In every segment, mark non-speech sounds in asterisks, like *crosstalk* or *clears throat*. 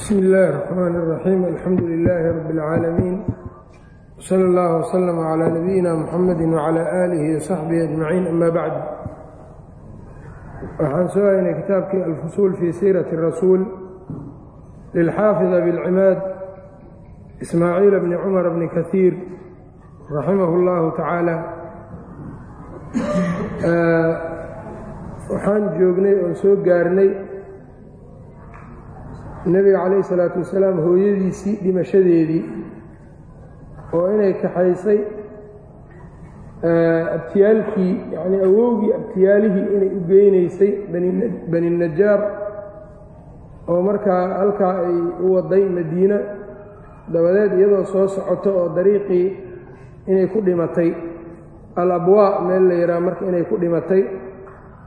bsm اllahi الرحmn الرaxيim alxamdu لilaahi rab اlcaalamiin wslى اllah wslm عlى nabiyina mxamadi wعlى آlihi وsaxbihi أجmaciin ama bacd waxaan soo haynay kitaabkii alfusuul fii siiraةi الrasuul lilxaafid abilcimaad ismaaciil bni cumar bni kahiir raximah اllahu tacaala waxaan joognay oon soo gaarnay nebiga calayhi salaatu wasalaam hooyadiisii dhimashadeedii oo inay kaxaysay abtiyaalkii yacnii awowgii abtiyaalihii inay u geynaysay bani najaar oo markaa halkaa ay u waday madiina dabadeed iyadoo soo socoto oo dariiqii inay ku dhimatay. Al abwaa meel la yidhaha marka inay ku dhimatay.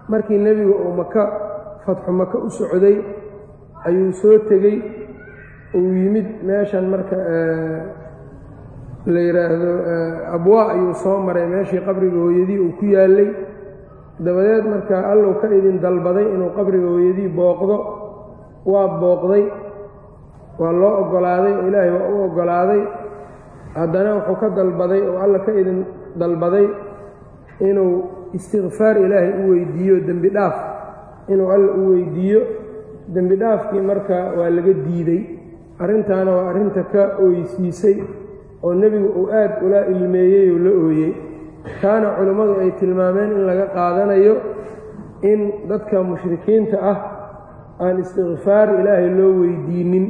Markii nebiga uu maka fatxu maka u socday ayuu soo tegey. Uu yimid meeshan marka la yidhaahdo abwaa ayuu soo maray. Meeshii qabriga hooyadii uu ku yaallay. Dabadeed marka allow ka idin dalbaday inuu qabriga hooyadii booqdo. Waa booqday. Waa loo oggolaaday. Oo ilaahay waa u oggolaaday. Haddana wuxuu ka dalbaday oo alla ka idin dalbaday inuu istikfaar ilaahay u weydiiyo dembi dhaaf inuu alla u weydiiyo dembi dhaafkii marka waa laga diiday arrintaana waa arrinta ka ooysiisay oo nebigu uu aad ula ilmeeyey oo la ooyey. Kaana culimmadu ay tilmaameen in laga qaadanayo in dadka mushrikiinta ah aan istikfaar ilaahay loo weydiinin.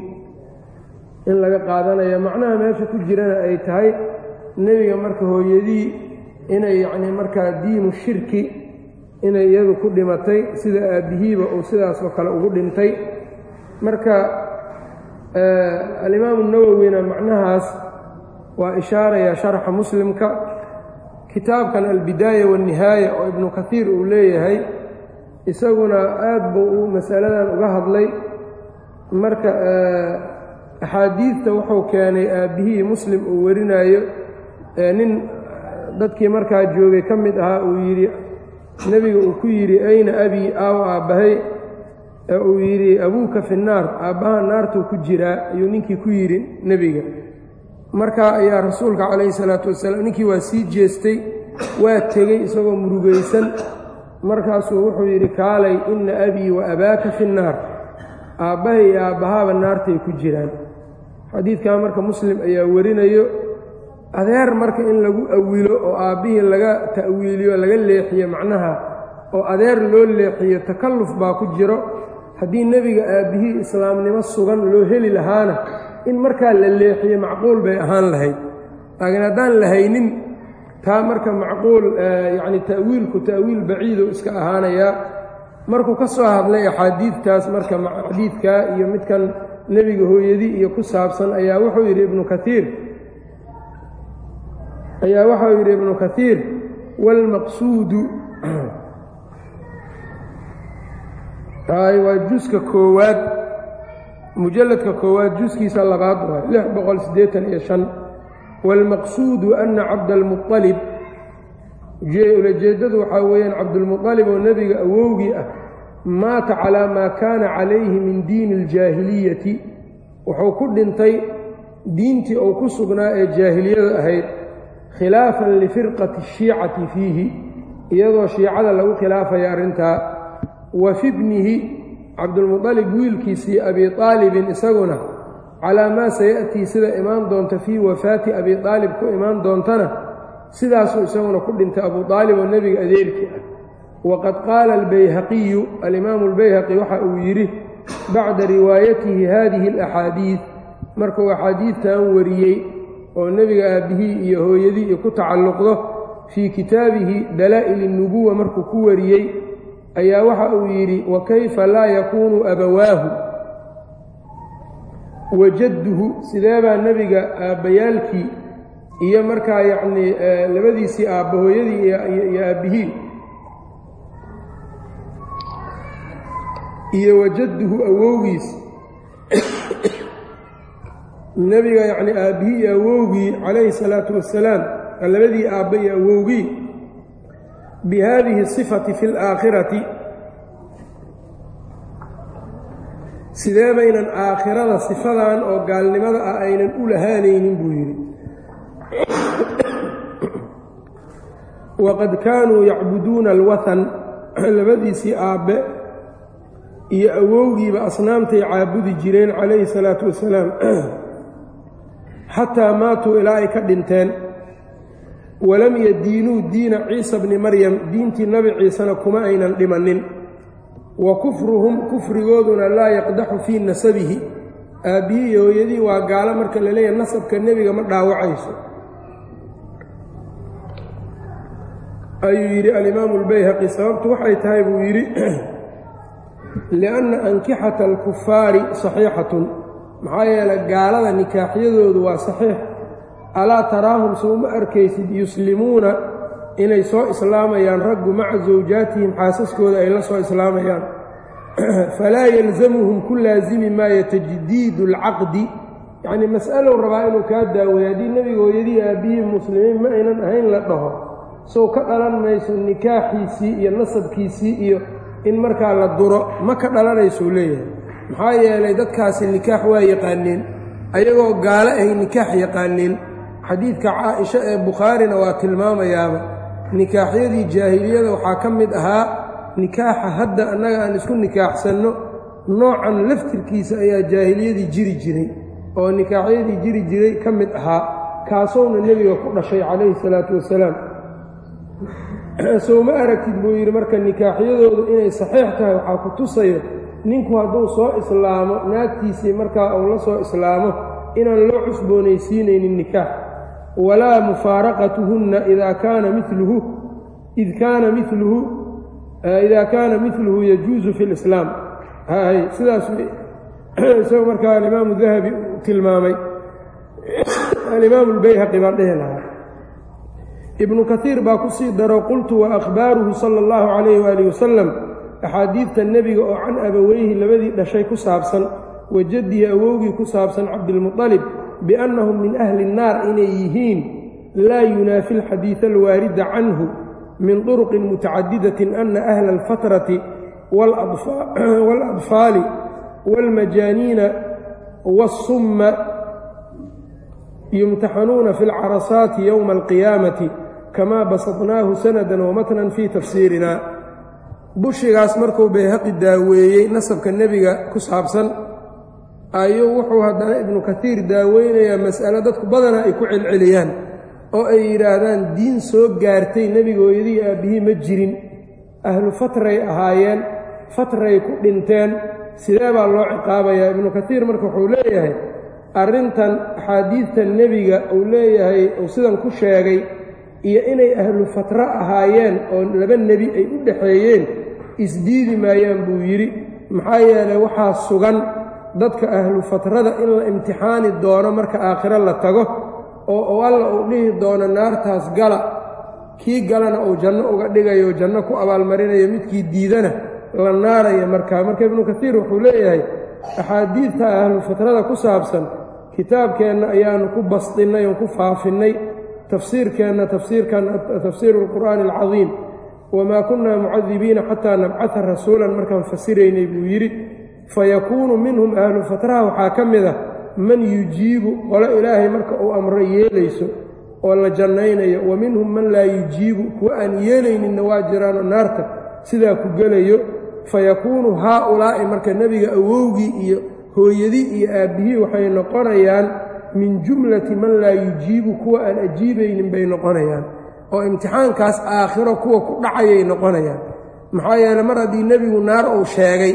In laga qaadanayo macnaha meesha ku jirana ay tahay nebiga marka hooyadii inay yacnii markaa diinu shirki inay iyadu ku dhimatay sida aabbihiiba uu sidaas oo kale ugu dhintay. Marka alimaamu nawowina macnahaas waa ishaaraya sharxa muslimka. Kitaabkan albidaaya waannihaaya oo ibnu kaiir uu leeyahay isaguna aad buu uu masaladan uga hadlay. Marka axaadiidta wuxuu keenay aabbihii muslim uu warinaayo nin dadkii markaa joogay ka mid ahaa uu yidhi nebiga uu ku yidhi ayna abii aaw aabbahay ee uu yidhi abuuka fi naar. Aabbaha naartuu ku jiraa ayuu ninkii ku yidhi nebiga. Markaa ayaa rasuulka calayhi salaatu wasalaam ninkii waa sii jeestay waa tegey isagoo murugaysan. Markaasuu wuxuu yidhi kaalay inna abii wa abaaka fi nnaar aabbahay iyo aabbahaaba naartay ku jiraan. Xadiidkaa marka muslim ayaa warinayo adeer marka in lagu awilo oo aabbihii laga ta'wiiliyo laga leexiyo macnaha oo adeer loo leexiyo takalluf baa ku jiro. Haddii nebiga aabbihii islaamnimo sugan loo heli lahaana in markaa la leexiyo macquul bay ahaan lahayd. Laakiin haddaan la haynin taa marka macquul yacni ta'wiilku ta'wiil baciidu iska ahaanayaa. Markuu ka soo hadlay axaadiidtaas marka xadiidkaa iyo midkan nebiga hooyadii iyo ku saabsan ayaa wuxuu yidhi ibnu kaiir ayaa waxau yidhi ibnu kaiir wاlmaqsuudu waa juska koowaad mujalladka koowaad juskiisa labaad waay lix boqol siddeetan iyo shan wاlmaqsuudu ana cabdalmuطalib ulajeeddadu waxaa weeyaan cabdulmuطalib oo nebiga awowgii ah maata calaa maa kaana calayhi min diini اljaahiliyati wuxuu ku dhintay diintii uu ku sugnaa ee jaahiliyada ahayd khilaafan lifirqati الshiicati fiihi iyadoo shiicada lagu khilaafaya arrintaa wa fi bnihi cabdulmuطalib wiilkiisii abi aalibin isaguna calaa maa sayaأtii sida imaan doonta fii wafaati abi aalib ku imaan doontana sidaasuu isaguna ku dhintay abu aalib oo nebiga adeerkii ah waqad qaala albayhaqiyu alimaamu اlbayhaqi waxa uu yidhi bacda riwaayatihi hadihi اlaxaadiid markuu axaadiidtan wariyey oo nebiga aabbihii iyo hooyadii ku tacalluqdo fii kitaabihi dalaa'il الnubuwa markuu ku wariyey ayaa waxa uu yidhi wa kayfa laa yakuunu abawaahu? Wajadduhu sideebaa nebiga aabbayaalkii iyo markaa yacnii labadiisii aabba hooyadii iyo aabbihii? Iyo wajadduhu awowgiis nebiga yacni aabbihii iyo awowgii calayhi salaatu wassalaam labadii aabba iyo awowgii bi haadihi sifati fi alaakhirati sidee baynan aakhirada sifadan oo gaalnimada ah aynan u lahaanaynin buu yidhi. Waqad kaanuu yacbuduuna alwathan labadiisii aabbe iyo awowgiiba asnaamtay caabudi jireen calayhi salaatu wasalaam xataa maatuu ilaa ay ka dhinteen. Walam yadiinuu diina ciisa bni maryam diintii nebi ciisena kuma aynan dhimannin. Wa kufruhum kufrigooduna laa yaqdaxu fii nasabihi. Aabbihii iyo hooyadii waa gaalo marka la leeyahay nasabka nebiga ma dhaawacayso. Ayuu yidhi alimaamu albayhaqi sababtu waxay tahay buu yidhi *clears throat* lianna ankixata alkufaari saxiixatun maxaa yeelay gaalada nikaaxyadoodu waa saxiix. Alaa taraahum soo arkaysid yuslimuuna inay soo islaamayaan raggu maca zawjaatihim xaasaskooda ay la soo islaamayaan. *clears throat* Falaa yalzamuhum ku laasimi maayo tajdiidu alcaqdi yacnii mas'alow rabaa inuu kaa daaweeyo haddii nebiga hooyadii aabbihii muslimiin ma aynan ahayn la dhaho sow ka dhalan mayso nikaaxiisii iyo nasabkiisii iyo in markaa la duro ma ka dhalanaysuu leeyahay maxaa yeelay dadkaasi nikaax waa yaqaaneen ayagoo gaalo ay nikaax yaqaaneen xadiidka caaisha ee bukhaarina waa tilmaamayaaba nikaaxyadii jaahiliyada waxaa ka mid ahaa nikaaxa hadda annaga aan isku nikaaxsanno noocan laftirkiisa ayaa jaahiliyadii jiri jiray oo nikaaxyadii jiri jiray ka mid ahaa kaasowna nebiga ku dhashay calayhi salaatu wasalaam. *clears throat* Sow ma aragtid buu yidhi marka nikaaxyadoodu inay saxiix tahay waxaa ku tusayo ninku hadduu soo islaamo naagtiisii markaa uu la soo islaamo inaan loo cusboonaysiinaynin nikaax. Walaa mufaaraqatuhunna idaa kaana miluhu id kaana miluhu idaa kaana miluhu yajuusu fi lislaam hay sidaas *clears throat* isagoo markaa alimaamu dahabi tilmaamay. *clears throat* Alimaamu albayhaqi baan dhehi lahaa. Ibnu kaiir baa ku sii daro qultu wa akhbaaruhu sala allahu calayh waaalih wasalam axaadiidta nebiga oo can abaweyhi labadii dhashay ku saabsan wa jaddihi awowgii ku saabsan cabdilmuطalib biannahum min ahli الnaar inay yihiin laa yunaafi alxadiida alwaarida canhu min طuruqin mutacadidatin ana ahla alfatrati waaladfaali wاlmajaaniina waالsumma yumtaxanuuna fi اlcarasaati yowma alqiyaamati kamaa basadnaahu sanadan wamatnan fii tafsiirina bushigaas markuu bayhaqi daaweeyey nasabka nebiga ku saabsan ayuu wuxuu haddana ibnu kaiir daaweynayaa mas'alo dadku badanaa ay ku celceliyaan oo ay yidhaahdaan diin soo gaartay nebiga aabbihii ma jirin. Ahlu fatray ahaayeen fatray ku dhinteen. Sidee baa loo ciqaabayaa? Ibnu kaiir marka wuxuu leeyahay arrintan axaadiidta nebiga uu leeyahay uu sidan ku sheegay iyo inay ahlu fatra ahaayeen oo laba nebi ay u dhexeeyeen isdiidi maayaan buu yidhi maxaa yeelay waxaa sugan dadka ahlu fatrada in la imtixaani doono marka aakhiro la tago oo alla uu dhihi doono naartaas gala kii galana uu janno uga dhigayo janno ku abaalmarinayo midkii diidana la naaraya markaa. Marka ibnu kaiir wuxuu leeyahay axaadiidta ahlu fatrada ku saabsan kitaabkeenna ayaanu ku basdinnay oon ku faafinnay tafsiirkeenna tafsiirkan tafsiiru alqur'aani alcadiim wamaa kunnaa mucadibiina xataa nabcata rasuulan markaan fasiraynay buu yidhi fayakuunu minhum ahlu fatraha waxaa ka mid ah man yujiibu qolo ilaahay marka uu amro yeelayso oo la jannaynayo wa minhum man laa yujiibu kuwa aan yeelayninna waa jiraanoo naarta sidaa ku gelayo fayakuunu haaulaa'i marka nebiga awowgii iyo hooyadii iyo aabbihii waxay noqonayaan min jumlati man laa yujiibu kuwa aan ajiibaynin bay noqonayaan oo imtixaankaas aakhiro kuwa ku dhacayay noqonayaan. Maxaa yeele mar haddii nebigu naar uu sheegay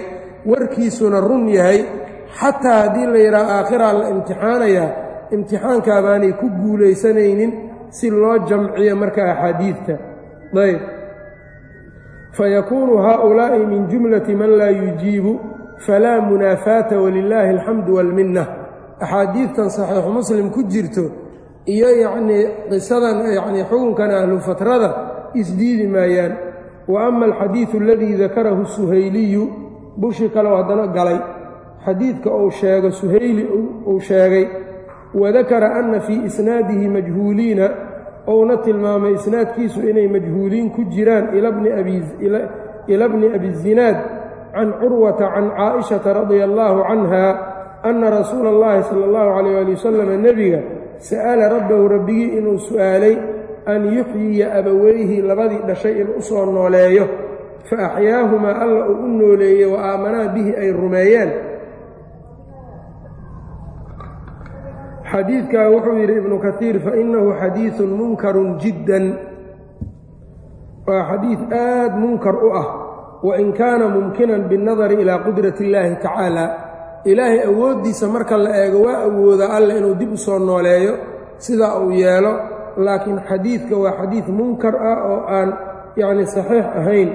warkiisuna run yahay xataa haddii la yidhaha aakhiraa la imtixaanayaa imtixaankaabaanay ku guulaysanaynin si loo jamciyo marka axaadiidta ayb. Fayakuunu haaulaa'i min jumlati man laa yujiibu falaa munaafaata walilaahi alxamdu waalminna axaadiidtan saxiixu muslim ku jirto iyo yacnii qisadan yacnii xukunkan ahlu fatrada isdiidi maayaan. Wa ama alxadiidu aladii dakarahu suhayliyu bushi kaleo haddana galay. Xadiidka uu sheego suhayli uu sheegay wadakara anna fii isnaadihi majhuuliina ouna tilmaamay isnaadkiisu inay majhuuliin ku jiraan ila bni abizinaad can curwata can caaishata radia allaahu canha anna rasuula اllahi sala اllahu calayh ali wasalam nebiga sa'ala rabbahu rabbigii inuu su'aalay an yuxyiya abawayhi labadii dhashay inuu u soo nooleeyo fa axyaahumaa alla uu u nooleeyey wa aamanaa bihi ay rumeeyeen xadiidkaa wuxuu yidhi ibnu kaiir fainahu xadiiun munkarun jiddan waa xadiid aad munkar u ah wain kaana mumkinan binnadari ilaa qudrati اllaahi tacaala ilaahay awooddiisa marka la eego waa awoodaa alla inuu dib u soo nooleeyo sidaa uu yeelo laakiin xadiidka waa xadiid munkar ah oo aan yacni saxiix ahayn.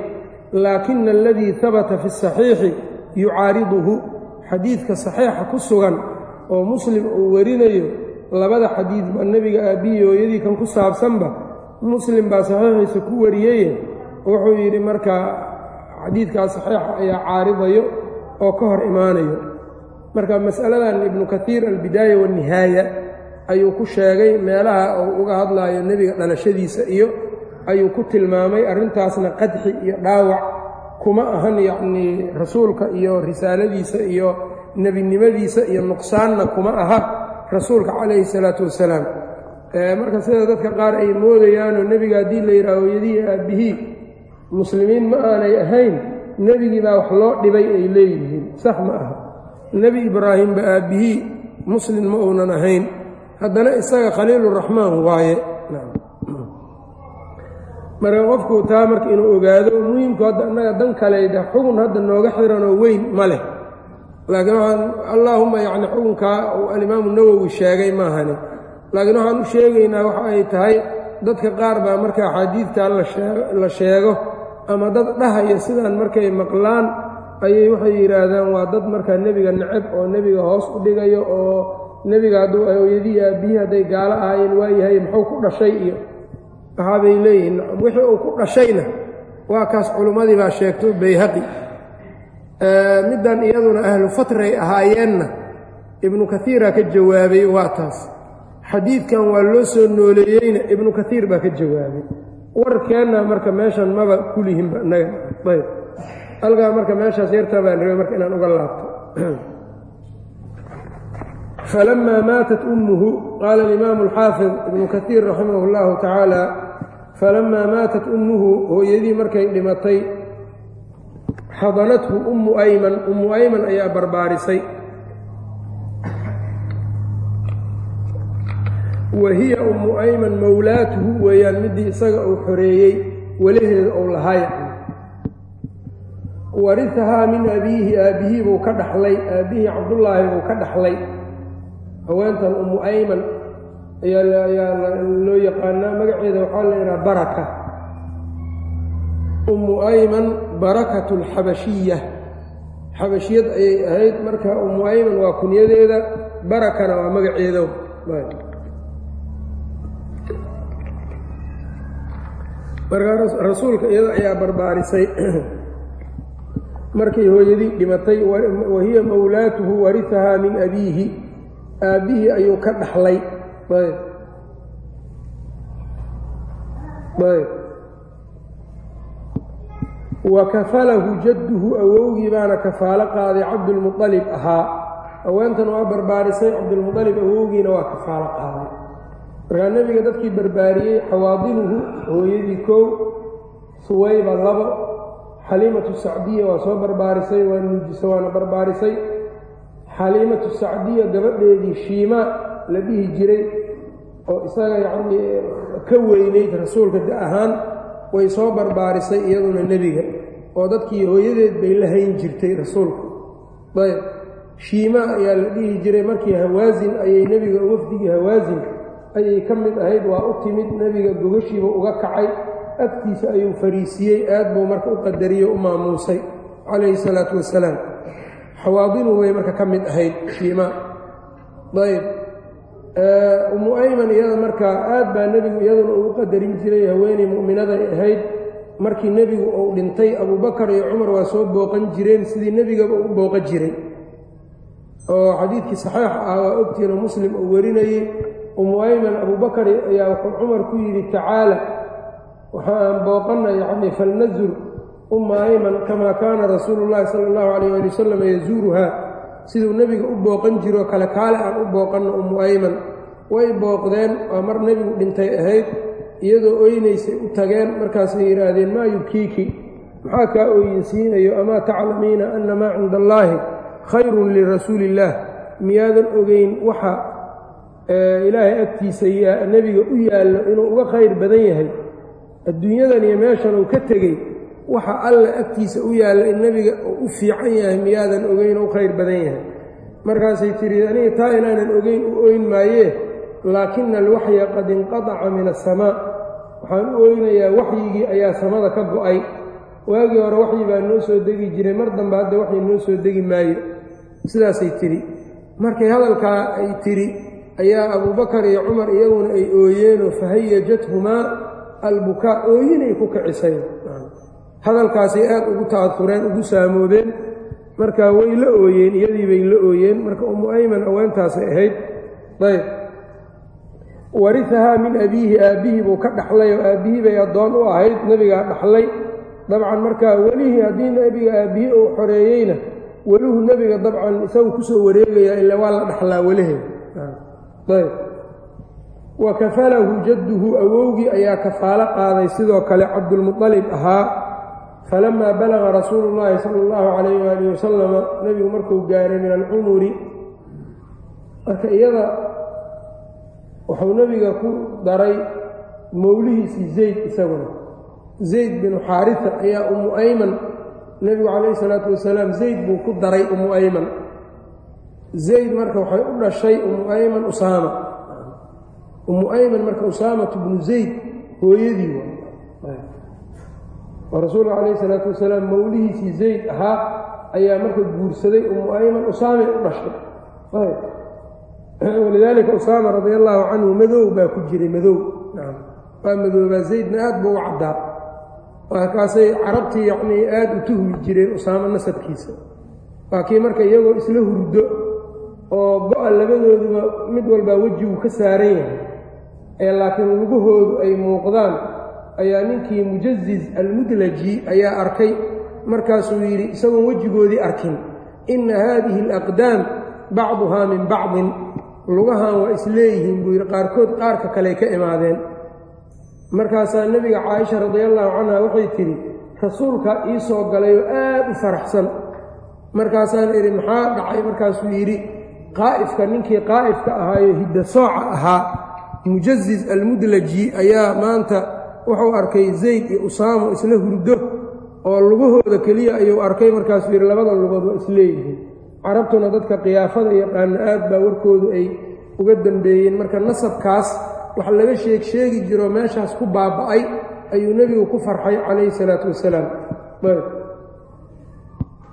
Laakina aladii habata fi اsaxiixi yucaariduhu xadiidka saxiixa ku sugan oo muslim uu warinayo labada xadiidba nebiga aabbihi hooyadii kan ku saabsanba muslim baa saxiixiisa ku wariyeye wuxuu yidhi markaa xadiidkaas saxiixa ayaa caaridayo oo ka hor imaanayo marka mas'aladan ibnu kaiir albidaaya waannihaaya ayuu ku sheegay meelaha uu uga hadlaayo nebiga dhalashadiisa iyo ayuu ku tilmaamay arrintaasna qadxi iyo dhaawac kuma ahan yacnii rasuulka iyo risaaladiisa iyo nebinimadiisa iyo nuqsaanna kuma aha rasuulka calayhi salaatu wasalaam. Marka sida dadka qaar ay moodayaanoo nebiga haddii la yidhaah hooyadihii aabbihii muslimiin ma aanay ahayn nebigii baa wax loo dhibay ay leeyihiin sax ma aha nebi ibraahimba aabbihii muslim ma uunan ahayn. Haddana isaga khaliiluraxmaan waaye. Marka qofku taa marka inuu ogaado muhimku hadda annaga dan kaleyda xugun hadda nooga xiranoo weyn ma leh. Laakiin waxaan allaahuma yacni xukunkaa uu alimaamu nawowi sheegay maahani laakiin waxaan u sheegaynaa waxa ay tahay dadka qaar baa marka axaadiidtaa la sheego ama dad dhahaya sidaan markay maqlaan ayay waxay yidhaahdaan waa dad markaa nebiga necab oo nebiga hoos u dhigayo oo nebiga hadduu hooyadii aabbihii hadday gaalo ahaayeen waayahay muxuu ku dhashay? Iyo waxaabay leeyihiin wixii uu ku dhashayna waa kaas culummadii baa sheegto bayhaqi. Middan iyaduna ahlu fatray ahaayeenna ibnu kaiiraa ka jawaabay waa taas. Xadiidkan waa loo soo nooleeyeyna ibnu kaiir baa ka jawaabay. Warkeenna marka meeshan maba kulihinba inaga ayb halkaa marka meeshaas yartaa baan rabay marka inaan uga laabto. Falamaa maatat ummuhu qaala alimaamu alxaafid ibnu kaiir raximah اllahu tacaala falamaa maatat ummuhu hooyadii markay dhimatay xadanathu ummu ayman ummu ayman ayaa barbaarisay. Wa hiya ummu ayman mowlaatuhu weeyaan middii isaga uu xoreeyey walaheeda ou lahaaya warihahaa min abiihi aabbihii buu ka dhaxlay aabbihii cabdullaahi buu ka dhaxlay. Haweentan ummu ayman ayaa loo yaqaanaa magaceeda waxaa la yidhaha baraka. Ummu ayman barakatu alxabashiya xabashiyad ayay ahayd marka ummu ayman waa kunyadeeda barakana waa magaceeda markaa rasuulka iyada ayaa barbaarisay *clears throat* markay hooyadii dhimatay wa hiya mowlaatuhu warihahaa min abiihi. Aabbihii ayuu ka dhaxlay. Wa kafalahu jadduhu awowgii baana kafaalo qaaday cabdulmualib ahaa. Haweentan waa barbaarisay cabdulmualib awowgiina waa kafaalo qaaday. Markaa nebiga dadkii barbaariyey xawaadinuhu hooyadii kow suwayba labo xaliimatu sacdiya waa soo barbaarisay waa nuujisa waana barbaarisay. Xaliimatu sacdiya gabadheedii shiimaa la dhihi jiray oo isaga yacnii ka weynayd rasuulka da ahaan way soo barbaarisay iyaduna nebiga oo dadkii hooyadeed bay la hayn jirtay rasuulka ayb shiimaa ayaa la dhihi jiray markii hawaasin ayay nebiga wafdigii hawaasin ayay ka mid ahayd waa u timid nebiga gogashiiba uga kacay agtiisa ayuu fariisiyey aad buu marka u qadariyo u maamuusay. Calayhi salaatu wasalaam. Xawaadinu way marka ka mid ahayd shiimaa ayb ummu ayman iyada markaa aad baa nebigu iyaduna ugu qadarin jiray haweeney mu'minaday ahayd. Markii nebigu uu dhintay abubakar iyo cumar waa soo booqan jireen sidii nebigaba u booqan jiray. Oo xadiidkii saxiix ah waa ogtiinoo muslim uu warinayey. Ummu ayman abubakar ayaa wuxuu cumar ku yidhi tacaala waxa aan booqanna yacnii falnazur umma ayman kamaa kaana rasuulu llaahi sala allahu calayh ali wasalam yazuuruhaa. Siduu nebiga u booqan jiroo kale kaale aan u booqanno ummu ayman way booqdeen waa mar nebigu dhintay ahayd iyadoo oynaysay u tageen. Markaasay yidhaahdeen maa yubkiiki maxaa kaa ooyinsiinayo amaa taclamiina anna maa cinda allaahi khayrun lirasuuli illaah miyaadan ogeyn waxa ilaahay agtiisa nebiga u yaallo inuu uga khayr badan yahay adduunyadan iyo meeshan uu ka tegey waxa alla agtiisa u yaalla in nebiga uu u fiican yahay miyaadan ogeyn u khayr badan yahay. Markaasay tidhi aniga taa inaanan ogeyn u oyn maayee laakina alwaxya qad inqadaca min asamaa waxaan u oynayaa waxyigii ayaa samada ka go'ay. Waagii hore waxyi baa noo soo degi jiray mar dambe hadda waxyi noo soo degi maayo. Sidaasay tidhi. Markay hadalkaa ay tidhi ayaa abuubakar iyo cumar iyaguna ay ooyeenoo fahayajathumaa albukaa ooyinay ku kicisay hadalkaasay aad ugu ta'adureen ugu saamoobeen marka way la ooyeen iyadii bay la ooyeen. Marka ummu ayman aweentaasay ahayd ayb warihahaa min abiihi aabbihii buu ka dhaxlay oo aabbihii bay addoon u ahayd. Nebigaa dhaxlay. Dabcan markaa welihii haddii nebiga aabbihii uu xoreeyeyna weluhu nebiga dabcan isagu ku soo wareegayaa ila waa la dhaxlaa weliheed ayb wa kafalahu jadduhu awowgii ayaa kafaalo qaaday sidoo kale cabdulmuطalib ahaa. Falamaa balaga rasuulu llaahi sala allahu calayh waalihi wasalama nebigu markuu gaaray min alcumuri marka iyada wuxuu nebiga ku daray mowlihiisii zayd isaguna. Zayd binu xaarisa ayaa ummu ayman nebigu calayhi salaatu wasalaam zayd buu ku daray ummu ayman. Zayd marka waxay u dhashay ummu ayman usaama ummu ayman marka usaamatu bnu zayd hooyadii oo rasuulka calayhi salaatu wasalaam mowlihiisii zayd ahaa ayaa marka guursaday ummu ayman usaamay u dhashay. Walidaalika usaama radia allaahu canhu madow baa ku jiray madow. Waa madoobaa zaydna aad buu u caddaa markaasay carabtii yacnii aad u tuhmi jireen usaamo nasabkiisa. Waa marka iyagoo isla hurdo oo go-a labadooduba mid walbaa wejigu ka saaran yahay ee laakiin lugahoodu ay muuqdaan ayaa ninkii mujaziz almudlaji ayaa arkay. Markaasuu yidhi isagoon wejigoodii arkin inna haadihi alaqdaam bacduhaa min bacdin lugahan waa isleeyihiin buu yidhi. Qaarkood qaarka kaley ka imaadeen. Markaasaa nebiga caaisha radiallahu canha waxay tidhi rasuulkaa ii soo galayoo aad u faraxsan. Markaasaan idhi maxaa dhacay? Markaasuu yidhi qaa'ifka ninkii qaa'ifka ahaayo hidda sooca ahaa mujaziz almudlaji ayaa maanta wuxuu arkay zayd iyo usaamo isla hurdo oo lugahooda keliya ayuu arkay markaasuu yidhi labada lugood waa isleeyihiin. Carabtuna dadka khiyaafada yaqaana aad baa warkoodu ay uga dambeeyeen. Marka nasabkaas wax laga sheeg sheegi jiro meeshaas ku baaba'ay ayuu nebigu ku farxay calayhi salaatu wasalaam.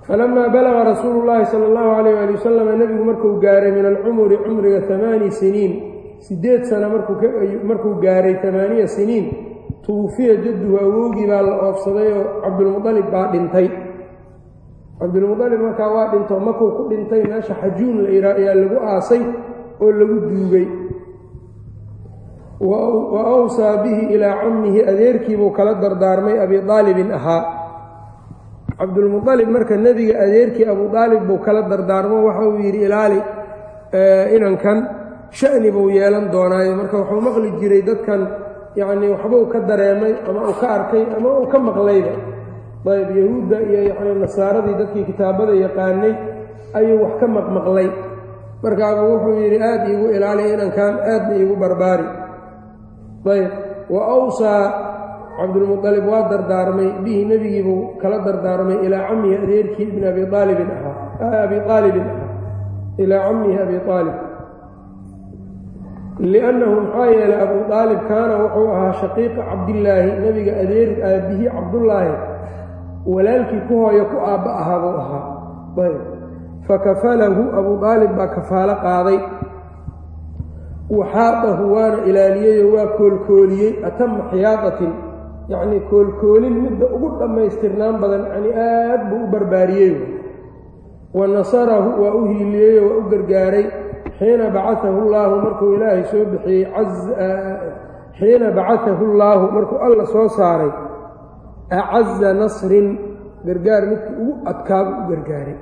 Falamaa balaga rasuulu llaahi sala allahu calayh waali wasalam nebigu markuu gaaray min alcumuri cumriga amaani siniin siddeed sana markuu gaaray amaaniya siniin tuwufiya jadduhu awowgii baa la oofsaday oo cabdulmualib baa dhintay. Cabdulmualib markaa waa dhinto makuu ku dhintay meesha xajuun la yidhaa ayaa lagu aasay oo lagu duugay. Wa awsaa bihi ilaa cammihi adeerkiibuu kala dardaarmay abi aalibin ahaa. Cabdulmualib marka nebiga adeerkii abu aalib buu kala dardaarmo waxa uu yidhi ilaali inankan sha'ni buu yeelan doonaayo. Marka wuxuu maqli jiray dadkan yacnii waxbuu ka dareemay ama uu ka arkay ama uu ka maqlayba ayb yahuudda iyo yacnii nasaaradii dadkii kitaabada yaqaanay ayuu wax ka maqmaqlay. Markaabuu wuxuu yidhi aad iigu ilaali inankan aadna iigu barbaari. Ayb wa awsaa cabdulmualib waa dardaarmay bihi nebigiibuu kala dardaarmay ilaa cammihi adeerkii ibn abi aalibin ahaa. Abi aalibin ahaa ilaa cammihi abi aalib liannahu maxaa yeelay abuu aalib kaana wuxuu ahaa shaqiiqa cabdillaahi nebiga adeer aabbihii cabdullaahi walaalkii ku hooyo ku aabba ahaa buu ahaa fakafalahu abuu aalib baa kafaalo qaaday waxaadahu waana ilaaliyeyoo waa koolkooliyey atama xiyaadatin yacnii koolkoolin midda ugu dhammaystirnaan badan yacnii aad buu u barbaariyey wa nasarahu waa u hiiliyeyoo waa u gargaaray xiina bacaahu llaahu markuu ilaahay soo bixiyey xiina bacaahu llaahu markuu alla soo saaray acaza nasrin gargaar midkii ugu adkaaba u gargaaray.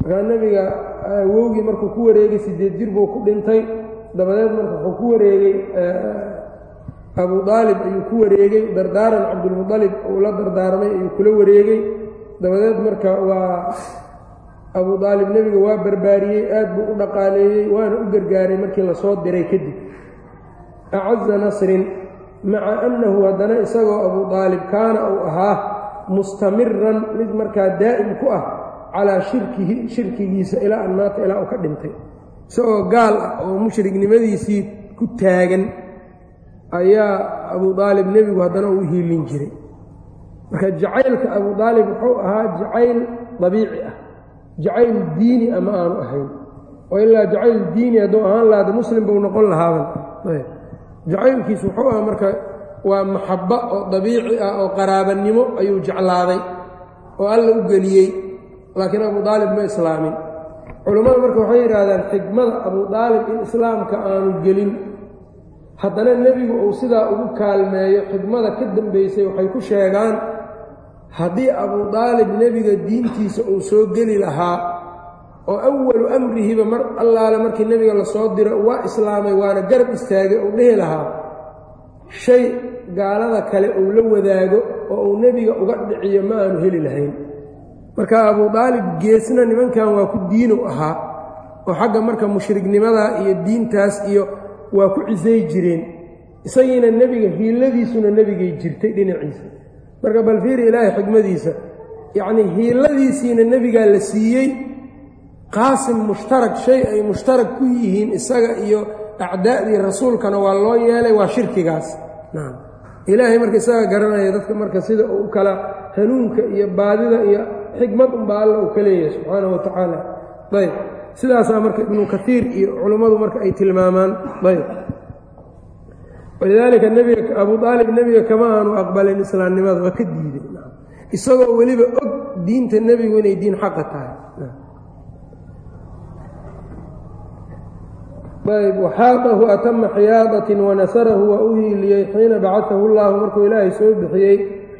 Markaa nebiga awowgii markuu ku wareegay siddeed jir buu ku dhintay. Dabadeed marka wuxuu ku wareegay abu aalib ayuu ku wareegay. Dardaaran cabdulmualib uu la dardaarmay ayuu kula wareegay. Dabadeed marka waa abu aalib nebiga waa barbaariyey aad buu u dhaqaaleeyey waana u gargaaray markii la soo diray kadib. Acaza nasrin maca annahu haddana isagoo abu aalib kaana uu ahaa mustamiran mid markaa daa'im ku ah calaa shirkihi shirkigiisa ilaa an maata ilaa uu ka dhintay. Isagoo gaal ah oo mushrignimadiisii ku taagan ayaa abu aalib nebigu haddana uu hiilin jiray. Marka jacaylka abu aalib wuxuu ahaa jacayl dabiici ah jacayl diini ama aanu ahayn oo ilaa jacayl diini hadduu ahaan lahada muslim buu noqon lahaaban jacaylkiisu wuxuu ahaa marka waa maxabba oo dabiici ah oo qaraabanimo ayuu jeclaaday oo alla u geliyey laakiin abu aalib ma islaamin culammada marka waxay yidhaahdaan xikmada abu aalib in islaamka aanu gelin haddana nebigu uu sidaa ugu kaalmeeyo xikmada ka dambaysay waxay ku sheegaan haddii abu aalib nebiga diintiisa uu soo geli lahaa oo awalu amrihiba mar allaale markii nebiga la soo diro waa islaamay waana garab istaagay uu dhihi lahaa shay gaalada kale uu la wadaago oo uu nebiga uga dhiciyo ma aanu heli lahayn. Marka abu aalib geesna nimankan waa ku diinu ahaa oo xagga marka mushrignimada iyo diintaas iyo waa ku cisay jireen. Isagiina nebiga hiiladiisuna nebigay jirtay dhinaciisa marka bal fiiri ilaahay xikmadiisa yacnii hiiladiisiina nebigaa la siiyey qaasim mushtarak shay ay mushtarak ku yihiin isaga iyo acdaa'dii rasuulkana waa loo yeelay waa shirkigaas. Nacam ilaahay marka isaga garanaya dadka marka sida uu u kala hanuunka iyo baadida iyo xikmad unbaa alla uu ka leeyahay subxaanahu wa tacaala ayb. Sidaasaa marka ibnu kaiir iyo culummadu marka ay tilmaamaan ayb walidaalika nebiga abu aalib nebiga kama aanu aqbalin islaamnimada waa ka diiday isagoo weliba og diinta nebigu inay diin xaqa tahay. Ayb waxaaqahu atama xiyaadatin wanasarahu waa u hiiliyey xiina bacatahu llaahu markuu ilaahay soo bixiyey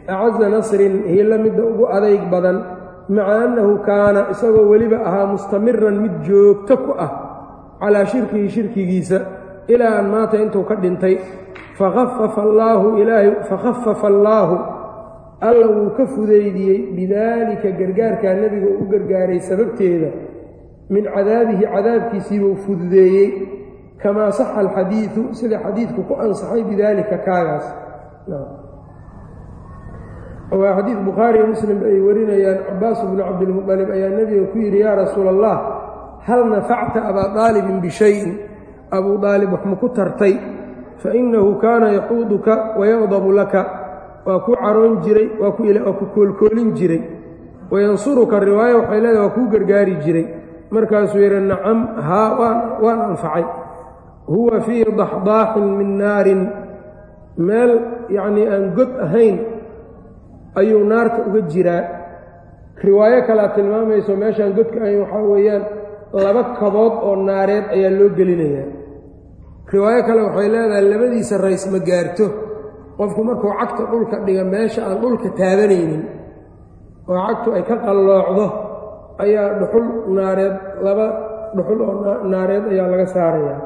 acaza nasrin hiilo midda ugu adayg badan maca annahu kaana isagoo weliba ahaa mustamiran mid joogto ku ah calaa shirkihi shirkigiisa ilaa an maata intuu ka dhintay fakhafafa allaahu alla wuu ka fudaydiyey bidaalika gargaarkaa nebiga u gargaaray sababteeda. Min cadaabihi cadaabkiisiibuu fududeeyey kamaa saxa alxadiidu sida xadiidku ku ansaxay bidaalika kaagaas. Waa xadiid bukhaari iyo muslim ay warinayaan cabaas bnu cabdilmuطalib ayaa nebiga ku yidhi yaa rasuula allah hal nafacta abaa aalibin bishayin abuu aalib wax maku tartay? Fainahu kaana yaxuuduka wayaqdabu laka. Waa ku caroon jiray waa ku koolkoolin jiray. Wayansuruka riwaaya waxay leedahay waa kuu gargaari jiray. Markaasuu yidhi nacam haa waan anfacay. Huwa fii daxdaaxin min naarin. Meel yacnii aan god ahayn ayuu naarta uga jiraa. Riwaayo kalea tilmaamayso meeshaan godka ahayn waxaa weeyaan laba kabood oo naareed ayaa loo gelinayaa riwaayo kale waxay leedahay labadiisa rays ma gaarto. Qofku markuu cagta dhulka dhiga meesha aan dhulka taabanaynin oo cagtu ay ka qalloocdo ayaa dhuxul naareed laba dhuxul oo naareed ayaa laga saarayaa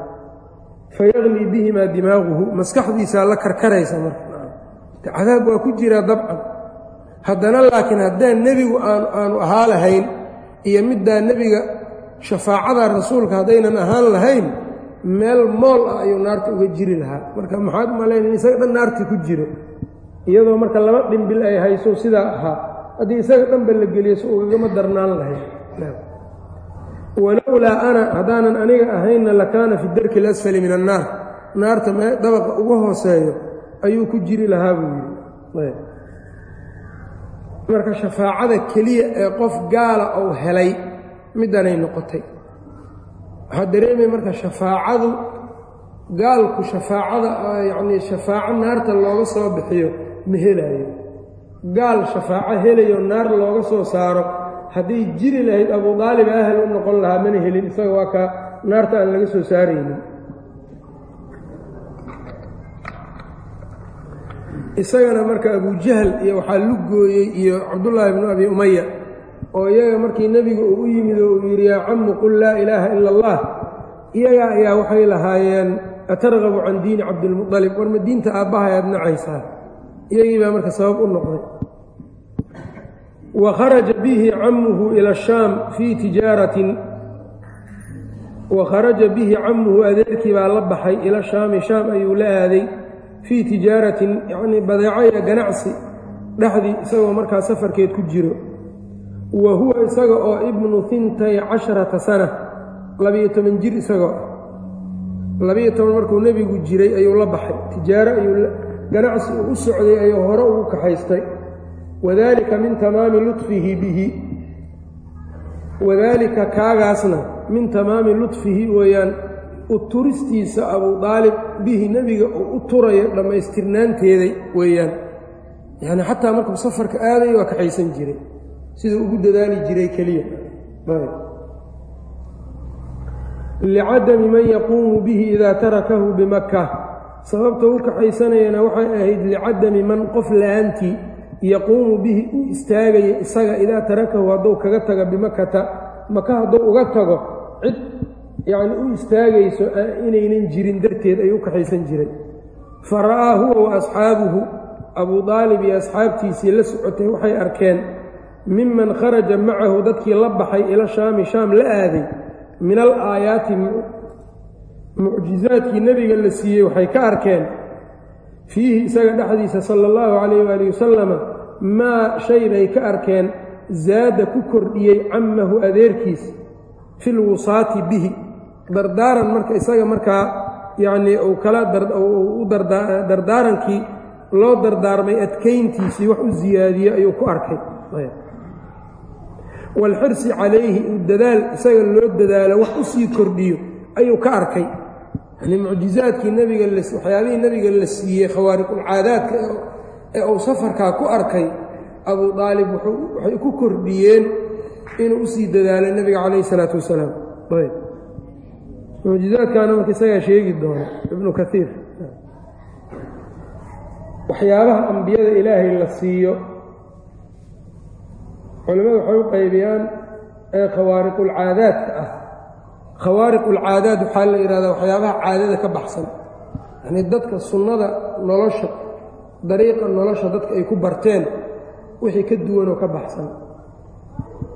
fayaqlii bihimaa dimaaquhu maskaxdiisaa la karkaraysa marka. Cadaab waa ku jiraa dabcan. Haddana laakiin haddaan nebigu aan aanu ahaa lahayn iyo middaa nebiga shafaacada rasuulka haddaynan ahaan lahayn meel mool ah ayuu naarta uga jiri lahaa. Marka maxaad malaynay isaga dhan naartii ku jiro iyadoo marka laba dhimbil ay hayso sidaa ahaa. Haddii isaga dhanba la geliyo si ugagama darnaan lahayd walowlaa ana haddaanan aniga ahaynna lakaana fi darki alasfali min annaar. Naarta dabaqa uga hooseeyo ayuu ku jiri lahaa buu yidhi. Marka shafaacada keliya ee qof gaala ou helay middanay noqotay waxaa dareemaya marka shafaacadu gaalku shafaacada yacnii shafaaco naarta looga soo bixiyo ma helaayo gaal shafaaco helayo naar looga soo saaro hadday jiri lahayd abuu daalib ahal u noqon lahaa mana helin isaga waa kaa naarta aan laga soo saaraynin. Isagana marka abujahl iyo waxaa lugooyey iyo cabdullaahi bnu abi umaya oo iyaga markii nebiga uu u yimid oo uu yidhi yaa cammu qul laa ilaaha ila allah. Iyaga ayaa waxay lahaayeen atargabu can diini cabdilmualib war ma diinta aabbahay aad nacaysaa iyagii baa marka sabab u noqday. Wa kharaja bihi cammuhu ila shaam fii tijaaratin. Wa kharaja bihi cammuhu adeerkii baa la baxay ila shaami shaam ayuu la aaday fii tijaaratin yacnii badeeco iyo ganacsi dhexdii isagoo markaa safarkeed ku jiro wa huwa isaga oo ibnu hintay casharata sana labiyo toban jir isagoo ah labiyo toban markuu nebigu jiray ayuu la baxay. Tijaaro ayuu ganacsi u socday ayuu hore ugu kaxaystay. Wadaalika min tamaami lutfihi bihi. Wadaalika kaagaasna min tamaami lutfihi weeyaan u turistiisa abuu daalib bihi nebiga uu u turayo dhammaystirnaanteeday weeyaan. Yacni xataa markuu safarka aaday waa kaxaysan jiray siduu ugu dadaali jiray keliya. Licadami man yaquumu bihi idaa tarakahu bimaka sababta u kaxaysanayana waxay ahayd licadami man qof la'aantii yaquumu bihi uu istaagaya isaga idaa tarakahu hadduu kaga tago bimakata maka hadduu uga tago cid yacni u istaagayso inaynan jirin darteed ayuu u kaxaysan jiray. Fa ra'aa huwa wa asxaabuhu. Abuu daalib iyo asxaabtiisii la socotay waxay arkeen miman kharaja macahu dadkii la baxay ila shaami shaam la aaday min al aayaati mucjizaadkii nebiga la siiyey waxay ka arkeen fiihi isaga dhexdiisa sala allahu calayh waali wasalama maa shay bay ka arkeen zaada ku kordhiyey cammahu adeerkiis fil wusaati bihi dardaaran marka isaga markaa yacnii uu kala u dardaarankii loo dardaarmay adkayntiisii wax u siyaadiye ayuu ku arkay waalxirsi calayhi uu dadaal isaga loo dadaalo wax u sii kordhiyo ayuu ka arkay. Yani mucjizaadkii nebiga waxyaabihii nebiga la siiyey khawaariqulcaadaadka ee uu safarkaa ku arkay abuu daalib waxay ku kordhiyeen inuu u sii dadaalo nebiga calayhi isalaatu wasalaam. Ayb. Mucjizaadkaana marka isagaa sheegi doona ibnu kaiir waxyaabaha ambiyada ilaahay la siiyo culimmadu waxay u qaybiyaan ee khawaariqulcaadaadka ah. Khawaariqulcaadaad waxaa la yidhahdaa waxyaabaha caadada ka baxsan. Yacnii dadka sunnada nolosha dariiqa nolosha dadka ay ku barteen wixii ka duwanoo ka baxsan.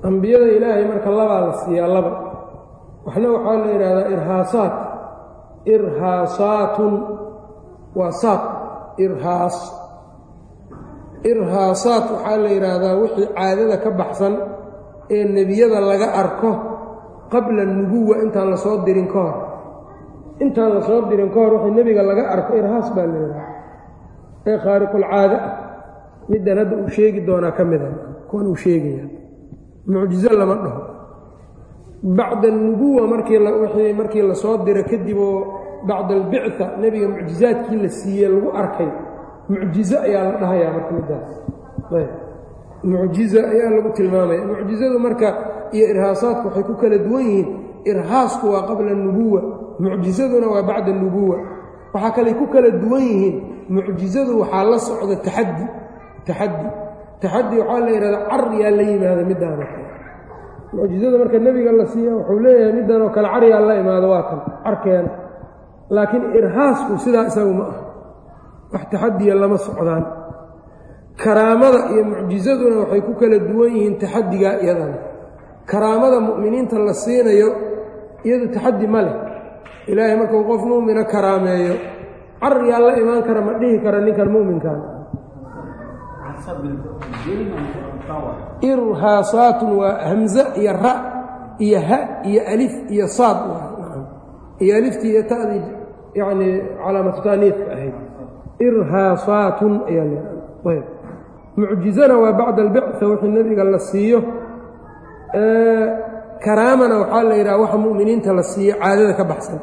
Ambiyada ilaahay marka labaa la siiyaa laba. Waxna waxaa la yidhahdaa irhaasaat. Irhaasaatun waa saaq irhaas irhaasaat waxaa la yidhaahdaa wixii caadada ka baxsan ee nebiyada laga arko qabla nubuwa intaan la soo dirin ka hor. Intaan la soo dirin ka hor wixii nebiga laga arko irhaas baa la yidhaha ee khaariqulcaada ah middan hadda uu sheegi doonaa ka mida kuwan uu sheegaya. Mucjizo lama dhaho. Bacda anubuwa markii markii la soo diro kadib oo bacda albicta nebiga mucjizaadkii la siiyey lagu arkay mucjizo ayaa la dhahayaa marka middaas mucjizo ayaa lagu tilmaamaya. Mucjizadu marka iyo irhaasaadku waxay ku kala duwan yihiin. Irhaasku waa qabla anubuwa mucjizaduna waa bacda anubuwa waxaa kaley ku kala duwan yihiin. Mucjizadu waxaa la socda taxaddi. Taxaddi. Taxaddi waxaa la yidhahdaa car yaa la yimaada middaanoo kale. Mucjizada marka nebiga la siiya wuxuu leeyahay middanoo kale car yaa la imaado waa kan carkeena laakiin irhaasku sidaa isagu ma ah wax taxadiya lama socdaan. Karaamada iyo mucjizaduna waxay ku kala duwan yihiin taxadigaa iyadana karaamada mu'miniinta la siinayo iyadu taxaddi ma leh. Ilaahay markuu qof mu'mina karaameeyo car yaa la imaan kara ma dhihi kara ninkan mu'minkan irhaasaatun waa hamze iyo ra iyo ha iyo alif iyo saad. Iyo aliftii iyo ta'dii yacnii calaamatu ahayd irhaasaatun ayaa ayb. Mucjizana waa bacda albicta wixii nebiga la siiyo. Karaamana waxaa la yidhaha waxa mu'miniinta la siiyo caadada ka baxsan.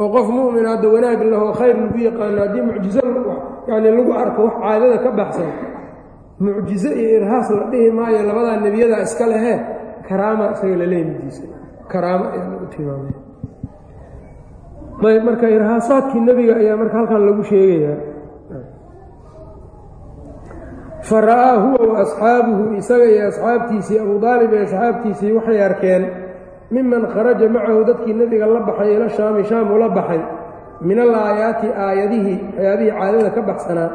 Oo qof mu'min hadda wanaag lahoo khayr lagu yaqaano haddii mucjizo yani lagu arko wax caadada ka baxsan. Mucjizo iyo irhaas la dhihi maayo labadaa nebiyada iska lehee karaama isaga la leemidiisa karaamo ayaa lagu tilmaamaya ayb marka irhaasaadkii nebiga ayaa marka halkan lagu sheegayaa. Fa ra'aa huwa wa asxaabuhu isaga iyo asxaabtiisii abuu daalib iyo asxaabtiisii waxay arkeen miman kharaja macahu dadkii nebiga la baxay ila shaami shaam ula baxay min al aayaati aayadihii waxyaabihii caadada ka baxsanaa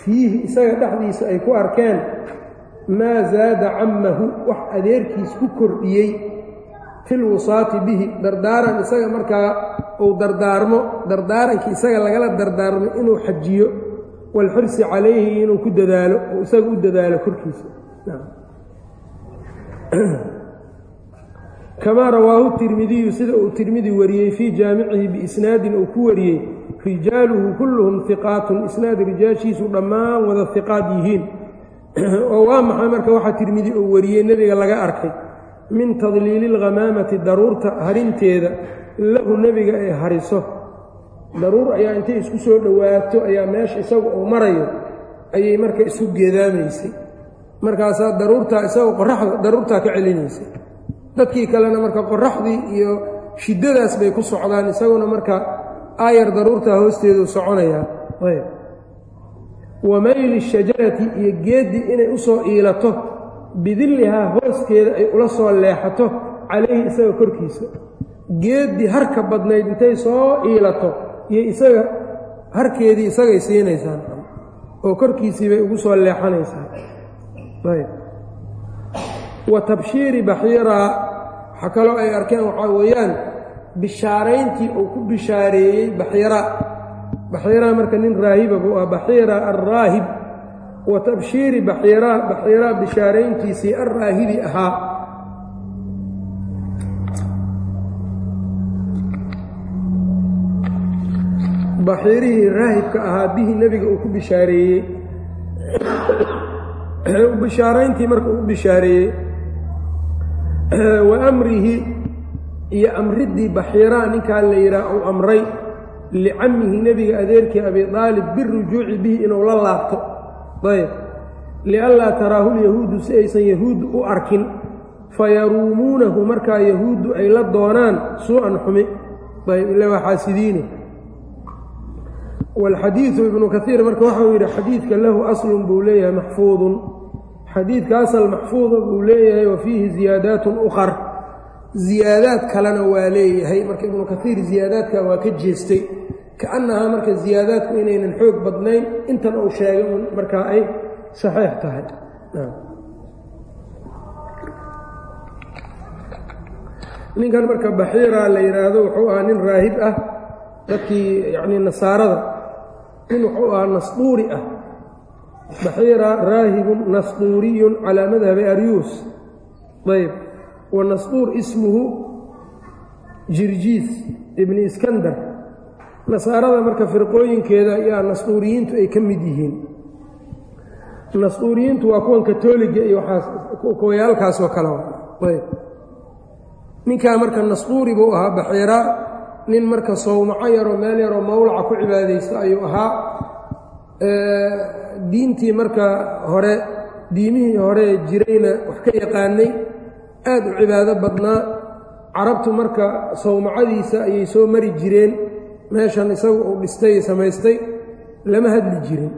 fiihi isaga dhexdiisa ay ku arkeen maa zaada cammahu wax adeerkiis ku kordhiyey fil wusaati bihi dardaaran isaga markaa uu dardaarmo dardaarankii isaga lagala dardaarmo inuu xajiyo waalxirsi calayhi inuu ku dadaalo oo isaga u dadaalo korkiisa. *clears throat* Kamaa rawaahu tirmidiyu sida uu tirmidi wariyey fii jaamicihi biisnaadin uu ku wariyey rijaaluhu kulluhum hiqaatun isnaad rijaashiisu dhammaan wada hiqaad yihiin. *clears throat* Oo waa maxay marka waxaa tirmidi uu wariyey nebiga laga arkay min tadliili alghamaamati daruurta harinteeda lahu nebiga ay hariso. Daruur ayaa intay isku soo dhowaato ayaa meesha isagu uu marayo ayay marka isu geedaamaysay markaasaa daruurtaa isagoo qoraxda daruurtaa ka celinaysay. Dadkii kalena marka qoraxdii iyo shiddadaas bay ku socdaan isaguna marka aayar daruurtaa hoosteedu soconayaa ayb. Wa mayli shajarati iyo geeddii inay u soo iilato bidillihaa hooskeeda ay ula soo leexato calayhi isaga korkiisa. Geeddii harka badnayd intay soo iilato iyo isaga harkeedii isagay siinaysaan oo korkiisii bay ugu soo leexanaysaa ayb. Wa tabshiiri baxiiraa waxaa kaloo ay arkeen waxaa weeyaan bishaarayntii uu ku bishaareeyey baxiira. Baxiiraa marka nin raahiba buu ah baxiira alraahib wa tabshiiri baxiiraa bishaarayntiisii alraahibi ahaa. Baxiirihii raahibka ahaa bihii nebiga uu ku bishaareeyey. Bishaarayntii marka uu bishaareeyey. Wa amrihi iyo amriddii baxiiraa ninkaa la yidhaah uu amray licammihi nebiga adeerkii abi aalib birujuuci bihi inuu la laabto ayb. lianlaa taraahu lyahuudu si aysan yahuuddu u arkin. fayaruumuunahu markaa yahuuddu ay la doonaan suu'an xumi. Ayb. ila waa xaasidiine waalxadiidu ibnu kaiir marka waxau yidhi xadiidka lahu aslun buu leeyahay maxfuudun xadiidka asal maxfuuda buu leeyahay wa fiihi ziyaadaatun ukhar ziyaadaad kalena waa leeyahay. Marka ibnu kaiir ziyaadaadka waa ka jeestay kaannahaa marka ziyaadaadku inaynan xoog badnayn intan uu sheegay un markaa ay saxiix tahay. Ninkan marka baxiira la yidhaahdo wuxuu ahaa nin raahib ah dadkii yacnii nasaarada. Nin wuxuu ahaa nasduuri ah. Baxiira raahibun nasduuriyun calaa madhabi aryuus ayb. Wa nasduur ismuhu jirjiis ibni iskandar nasaarada marka firqooyinkeeda yaa nasduuriyiintu ay ka mid yihiin. Nasduuriyiintu waa kuwan katooliga iyo waxaas kuwayaalkaasoo kale. Ayb. Ninkaa marka nasduuri buu ahaa baxiira. Nin marka sowmaco yaroo meel yaroo mawlaca ku cibaadaysta ayuu ahaa. Diintii marka hore diimihii hore jirayna wax ka yaqaanay aad u cibaado badnaa. Carabtu marka sowmacadiisa ayay soo mari jireen meeshan isagu uu dhistay samaystay lama hadli jirin.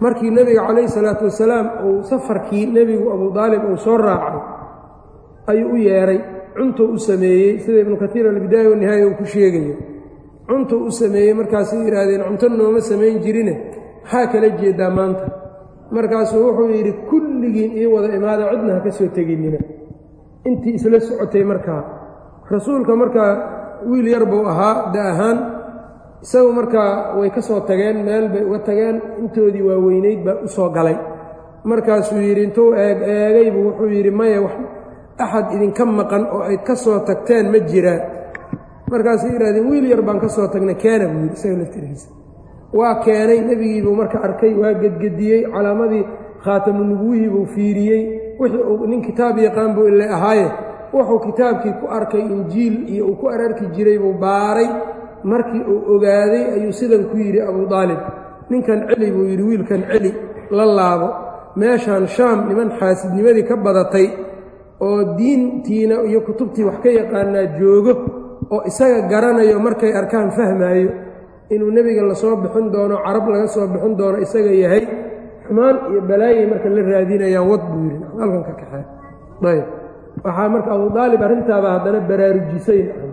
Markii nebiga calayhi salaatu wasalaam uu safarkii nebigu abuu daalib uu soo raacay ayuu u yeedhay cuntuu u sameeyey sida ibnu kaiir albidaaya wanihaaya uu ku sheegayo. Cuntuu u sameeyey markaasay yidhaahdeen cunto nooma samayn jirine maxaa kala jeedaa maanta? Markaasuu wuxuu yidhi kulligiin ii wada imaada cidna ha ka soo teginina intii isla socotay markaa rasuulka markaa wiil yar buu ahaa da ahaan. Isagu markaa way ka soo tageen meel bay uga tageen intoodii waaweynayd baa u soo galay. Markaasuu yidhi intuu eeg eegaybu wuxuu yidhi maya wax axad idinka maqan oo ayd ka soo tagteen ma jiraan markaasay yidhahdeen wiil yar baan ka soo tagnay keena buu yidhi isaga laftirkiisa waa keenay nebigiibuu marka arkay waa gedgediyey calaamadii khaatamunubuwihii buu fiiriyey. Wixii uu nin kitaab yaqaan buu ile ahaaye wuxuu kitaabkii ku arkay injiil iyo uu ku ararki jiray buu baaray. Markii uu ogaaday ayuu sidan ku yidhi abuu daalib ninkan celi buu yidhi wiilkan celi la laabo. Meeshaan shaam niman xaasidnimadii ka badatay oo diintiina iyo kutubtii wax ka yaqaanaa joogo oo isaga garanayo markay arkaan fahmaayo inuu nebiga la soo bixin doono carab laga soo bixin doono isaga yahay. Xumaan iyo balaayay marka la raadinayaan wad buu yidhi. Halkan ka kaxee ayb waxaa marka abu daalib arrintaaba haddana baraarujisay nacam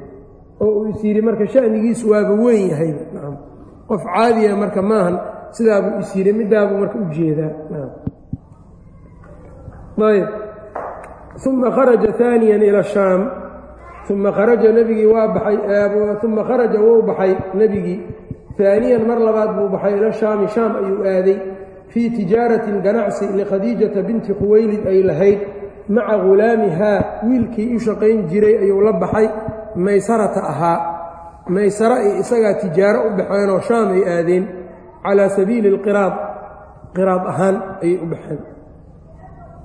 oo uu is yidhi marka sha'nigiisu waaba weyn yahay. Nacam qof caadiya marka maahan sidaabuu is yidhi middaabuu marka u jeedaa. Ayb uma kharaja aaniya ila shaam. Uma kharaja nebigii waa baxay uma kharaja wuu baxay nebigii. Aaniyan mar labaad buu baxay ila shaami shaam ayuu aaday. Fii tijaaratin ganacsi likhadiijata binti khuwaylid ay lahayd maca ghulaamihaa wiilkii u shaqayn jiray ayuu la baxay. Maysarata ahaa. Maysara ay isagaa tijaaro u baxeenoo shaam ay aadeen. Calaa sabiili alqiraad. Qiraad ahaan ayay u baxeen.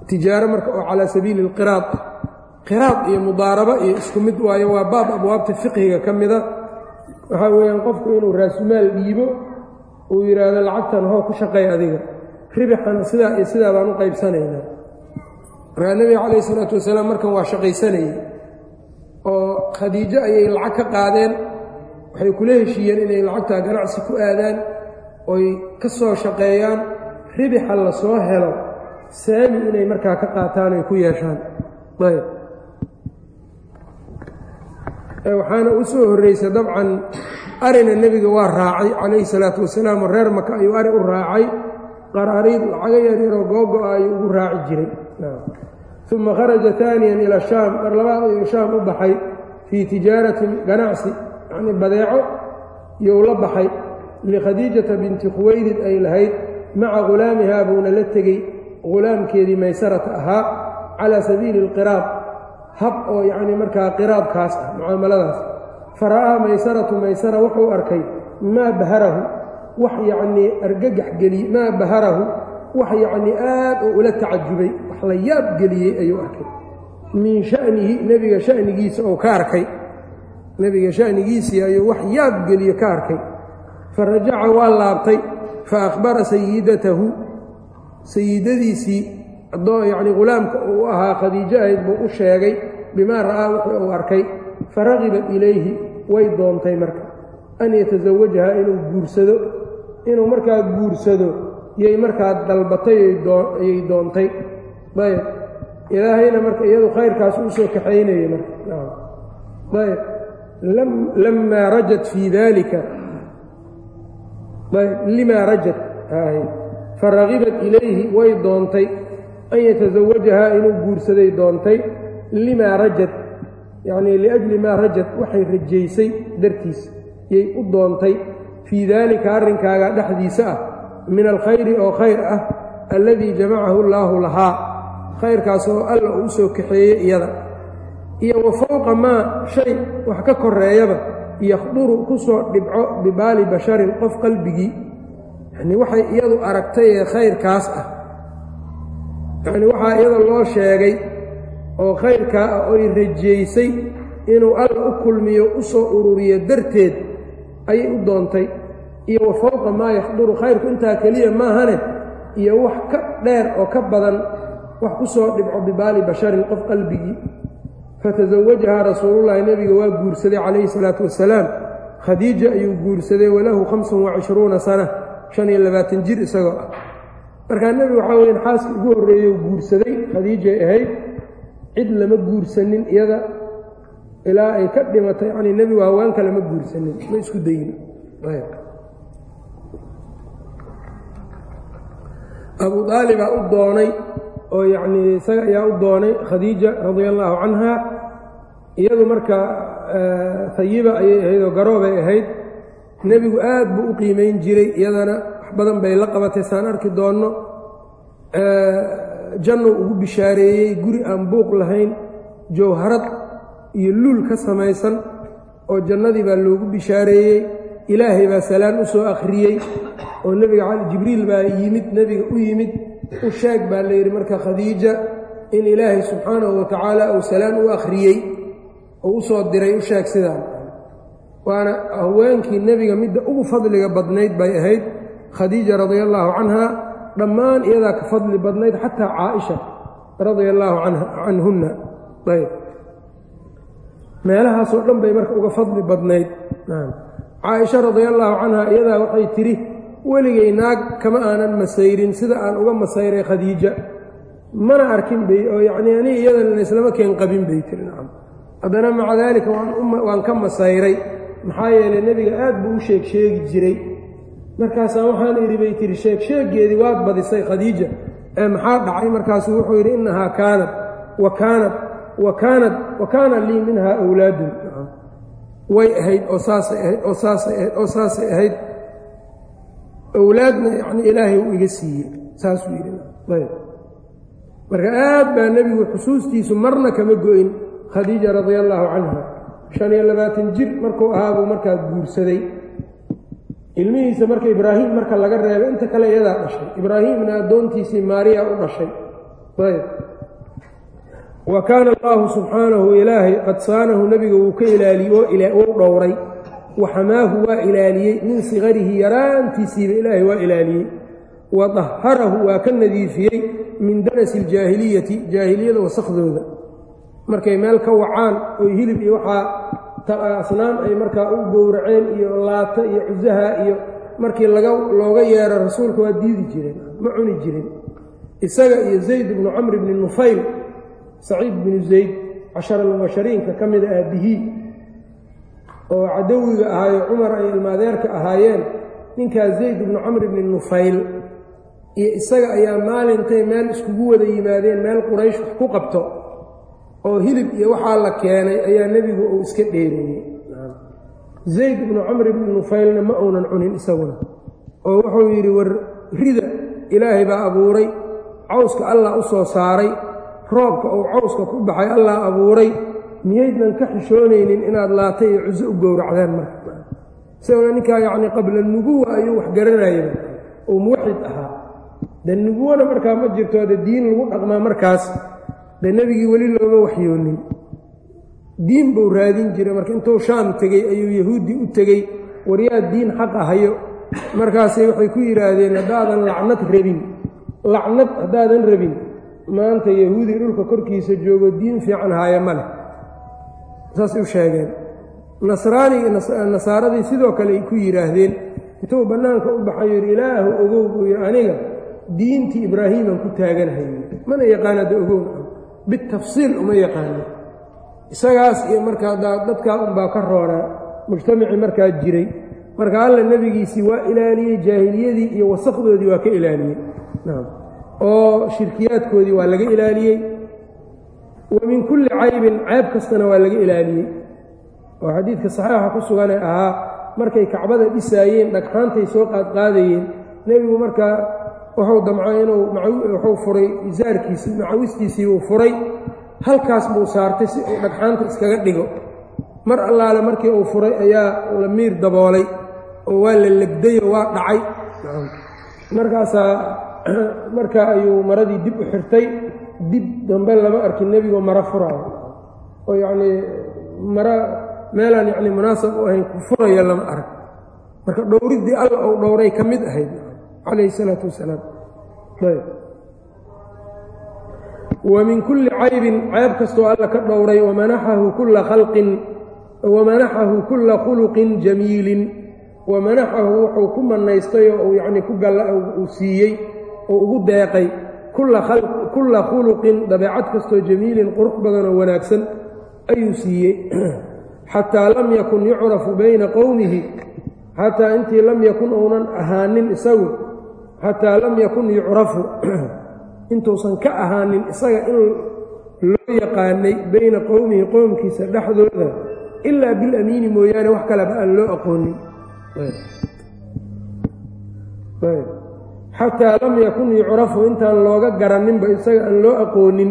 Tijaaro marka oo calaa sabiili alqiraad. Ah qiraad iyo mudaarabo iyo isku mid waayo waa baab abwaabta fiqhiga ka mida. Waxaa weeyaan qofku inuu raasumaal dhiibo uu yidhaahdo lacagtan hoo ku shaqeey adiga. Ribixana sidaa iyo sidaa baan u qaybsanaynaa markaa nebiga calayhi isalaatu wasalaam markan waa shaqaysanayey oo khadiijo ayay lacag ka qaadeen waxay kula heshiiyeen inay lacagtaa ganacsi ku aadaan oy ka soo shaqeeyaan ribixa la soo helo saami inay markaa ka qaataan oy ku yeeshaan. Ayb. Waxaana u soo horreysay dabcan arina nebiga waa raacay calayhi salaatu wasalaam oo reer maka ayuu ari u raacay qaraariid lacaga yaryaroo googo-a ayuu ugu raaci jiray uma kharaja taaniyan ila shaam mar labaad ayuu shaam u baxay fii tijaaratin ganacsi yacnii badeeco iyou la baxay likhadiijata binti khuwaylid ay lahayd maca ghulaamihaa buuna la tegey ghulaamkeedii maysarata ahaa calaa sabiili alqiraad hab oo yacnii markaa qiraadkaas ah mucaamaladaas fara'aa maysaratu maysara wuxuu arkay maa baharahu wax yacnii argagax geliye maa baharahu wax yacnii aad oo ula tacajubay wax la yaab geliyey ayuu arkay. Min sha'nihi nebiga sha'nigiisa oo ka arkay. Nebiga sha'nigiisii ayuu wax yaab geliye ka arkay. Fa rajaca waa laabtay. Fa akhbara sayidatahu sayidadiisii yacnii ghulaamka uu ahaa khadiijo ahayd buu u sheegay bimaa ra'aa wuxuu uu arkay. Fa ragibat ilayhi way doontay marka. An yatasawajaha inuu guursado inuu markaa guursado yay markaa dalbatay ayay doontay. Ayb. Ilaahayna marka iyadu khayrkaas u soo kaxaynayay marka. Ayb. Lamaa rajat fii dalika limaa rajat faragibat ilayhi way doontay. An yatasawajahaa inuu guursaday doontay. Limaa rajad. Yacnii liajli maa rajad waxay rajaysay dartiis. Yay u doontay. Fii daalika arrinkaaga dhexdiisa ah min alkhayri oo khayr ah alladii jamacahu allaahu lahaa khayrkaasoo alla uu u soo kaxeeyey iyada. Iyo wa fowqa maa shay wax ka koreeyaba yakhduru ku soo dhibco bibaali basharin qof qalbigii yacnii waxay iyadu aragtay ee khayrkaas ah. Yacnii waxaa iyada loo sheegay oo khayrkaa ah oy rajaysay inuu alla u kulmiyo u soo ururiyo darteed ayay u doontay iyo wa fowqa maa yakhduru khayrku intaa keliya maahane iyo wax ka dheer oo ka badan wax ku soo dhibco bibaali basharin qof qalbigii. Fatasawajahaa rasuulullaahi nebiga waa guursaday calayhi salaatu wasalaam khadiija ayuu guursaday walahu hamsan wa cishruuna sana shan iyo labaatan jir isagoo ah. Markaa nebigu waxaa weyan xaaskii ugu horreeyey guursaday khadiijay ahayd cid lama guursanin iyada ilaa ay ka dhimatay yacnii nebigu haweenka lama guursanin ma isku dayin abu aalibaa u doonay oo yacnii isaga ayaa u doonay khadiija radia allaahu canha iyadu marka hayiba ayay ahayd oo garoobay ahayd. Nebigu aad buu u qiimayn jiray iyadana wax badan bay la qabatay. Saan arki doonno jannou ugu bishaareeyey guri aan buuq lahayn jawharad iyo luul ka samaysan oo jannadii baa loogu bishaareeyey ilaahay baa salaan u soo akhriyey oo nebiga jibriil baa yimid nebiga u yimid u sheeg baa la yidhi marka khadiija in ilaahay subxaanahu wa tacaala uu salaan u akhriyey oo u soo diray u sheeg sidaan. Waana haweenkii nebiga midda ugu fadliga badnayd bay ahayd khadiija radia allaahu canha dhammaan iyadaa ka fadli badnayd xataa caaisha radia allaahu canhunna. Ayb. Meelahaasoo dhan bay marka uga fadli badnayd caaisha radia allaahu canha iyadaa waxay tidhi weligay naag kama aanan masayrin sida aan uga masayray khadiija. Mana arkin bay oo yacnii ani iyadana islama keen qabin bay tiri nacam haddana maca daalika waan ka masayray. Maxaa yeelay nebiga aad buu u sheeg sheegi jiray. Markaasaa waxaan idhi bay tihi sheeg sheeggeedii waad badisay khadiija. Ee maxaa dhacay? Markaasuu wuxuu yidhi innahaa kaanat wa kaanat wa kaanat wa kaana lii minhaa awlaadun way ahayd oo saasay ahayd oo saasay ahayd oo saasay ahayd. Awlaadna yacni ilaahay uu iga siiyey saasuu yidhi. Ayb. Marka aad baa nebigu xusuustiisu marna kama go-in khadiija radia allaahu canha. Shan iyo labaatan jir markuu ahaabuu markaa guursaday. Ilmihiisa marka ibraahim marka laga reebay inta kale iyadaa dhashay. Ibraahimna addoontiisii maariya u dhashay. Ayb wa kaana allaahu subxaanahu ilaahay qad saanahu nebiga wuu ka ilaaliye wou dhowray. Wa xamaahu waa ilaaliyey. Min sikarihi yaraantiisiiba ilaahay waa ilaaliyey. Wa daharahu waa ka nadiifiyey. Min danasi aljaahiliyati jaahiliyada wasakhdooda markay meel ka wacaan oy hilib iyo waxaa asnaam ay markaa u gowraceen iyo laata iyo cusaha iyo markii looga yeero rasuulka waa diidi jireen ma cuni jirin isaga iyo zayd bnu camr bni nufayl saciid binu zayd cashara almubashariinka ka mida aabihii oo cadawiga ahaayo cumar ay ilmaadeerka ahaayeen ninkaa zayd bnu camr bni nufayl iyo isaga ayaa maalintay meel iskugu wada yimaadeen meel quraysh wax ku qabto oo hilib iyo waxaa la keenay ayaa nebigu uu iska dheereeyey zayd bnu camr bni nufaylna ma uunan cunin isaguna oo wuxuu yidhi war rida ilaahay baa abuuray cawska allah u soo saaray roobka uu cawska ku baxay allah abuuray miyaydnan ka xishoonaynin inaad laata iyo cuso u gowracdaan marka. Isaguna ninkaa yacnii qabla nubuwa ayuu wax garanayaba oo muwaxid ahaa. De nubuwana markaa ma jirto de diin lagu dhaqmaa markaas dee nebigii weli looma waxyoonin. Diin buu raadin jiray marka intuu shaam tegey ayuu yahuudi u tegey waryaa diin xaqa hayo markaasay waxay ku yidhaahdeen haddaadan lacnad rabin. Lacnad haddaadan rabin maanta yahuudi dhulka korkiisa joogo diin fiican haayo ma leh. Saasay u sheegeen. Nasraanigi nasaaradii sidoo kale ay ku yidhaahdeen intuu bannaanka u baxayo yidhi ilaahu ogow buu yidhi aniga diintii ibraahiiman ku taaganahay. Mana yaqaana da ogow bitafsiil uma yaqaano. Isagaas iyo markaa dadkaa unbaa ka roonaa mujtamacii markaa jiray. Marka alla nebigiisii waa ilaaliyey jaahiliyadii iyo wasakdoodii waa ka ilaaliyey oo shirkiyaadkoodii waa laga ilaaliyey. Wa min kulli caybin ceeb kastana waa laga ilaaliyey. Oo xadiidka saxiixa ku suganee ahaa markay kacbada dhisaayeen dhagxaantay soo qaadqaadayeen nebigu markaa wuxuu damcay inuu wuxuu furay isaarkiisii macawistiisii buu furay. Halkaas buu saartay si uu dhagxaanta iskaga dhigo. Mar allaale markii uu furay ayaa la miir daboolay oo waa la legdayoo waa dhacay. Markaasaa *clears throat* markaa ayuu maradii dib u xirtay dib dambe lama arkin nebigoo maro furaayo. oo yacnii mara meelaan yacni munaasab u ahayn ku furaya lama arag. Marka dhowriddii alla uu dhowray ka mid ahayd calayhi isalaatu wasalaam. Ayb. Wa min kulli caybin ceyb kastoo alla ka dhowray wamanaxahu kulla khalqin wamanaxahu kulla khuluqin jamiilin wamanaxahu wuxuu ku manaystay oo uu yacnii ku galla uu siiyey oo ugu deeqay kulla khuluqin dabeecad kastoo jamiilin qurux badan oo wanaagsan ayuu siiyey. *clears throat* Xataa lam yakun yucrafu bayna qowmihi xataa intii lam yakun uunan ahaanin isagu xataa lam yakun yucrafu *clears throat* intuusan ka ahaanin isaga in loo yaqaanay bayna qowmihi qowmkiisa dhexdooda ilaa bilamiini mooyaane wax kaleba aan loo aqoonin xataa lam yakun yucrafu intaan looga garaninba isaga aan loo aqoonin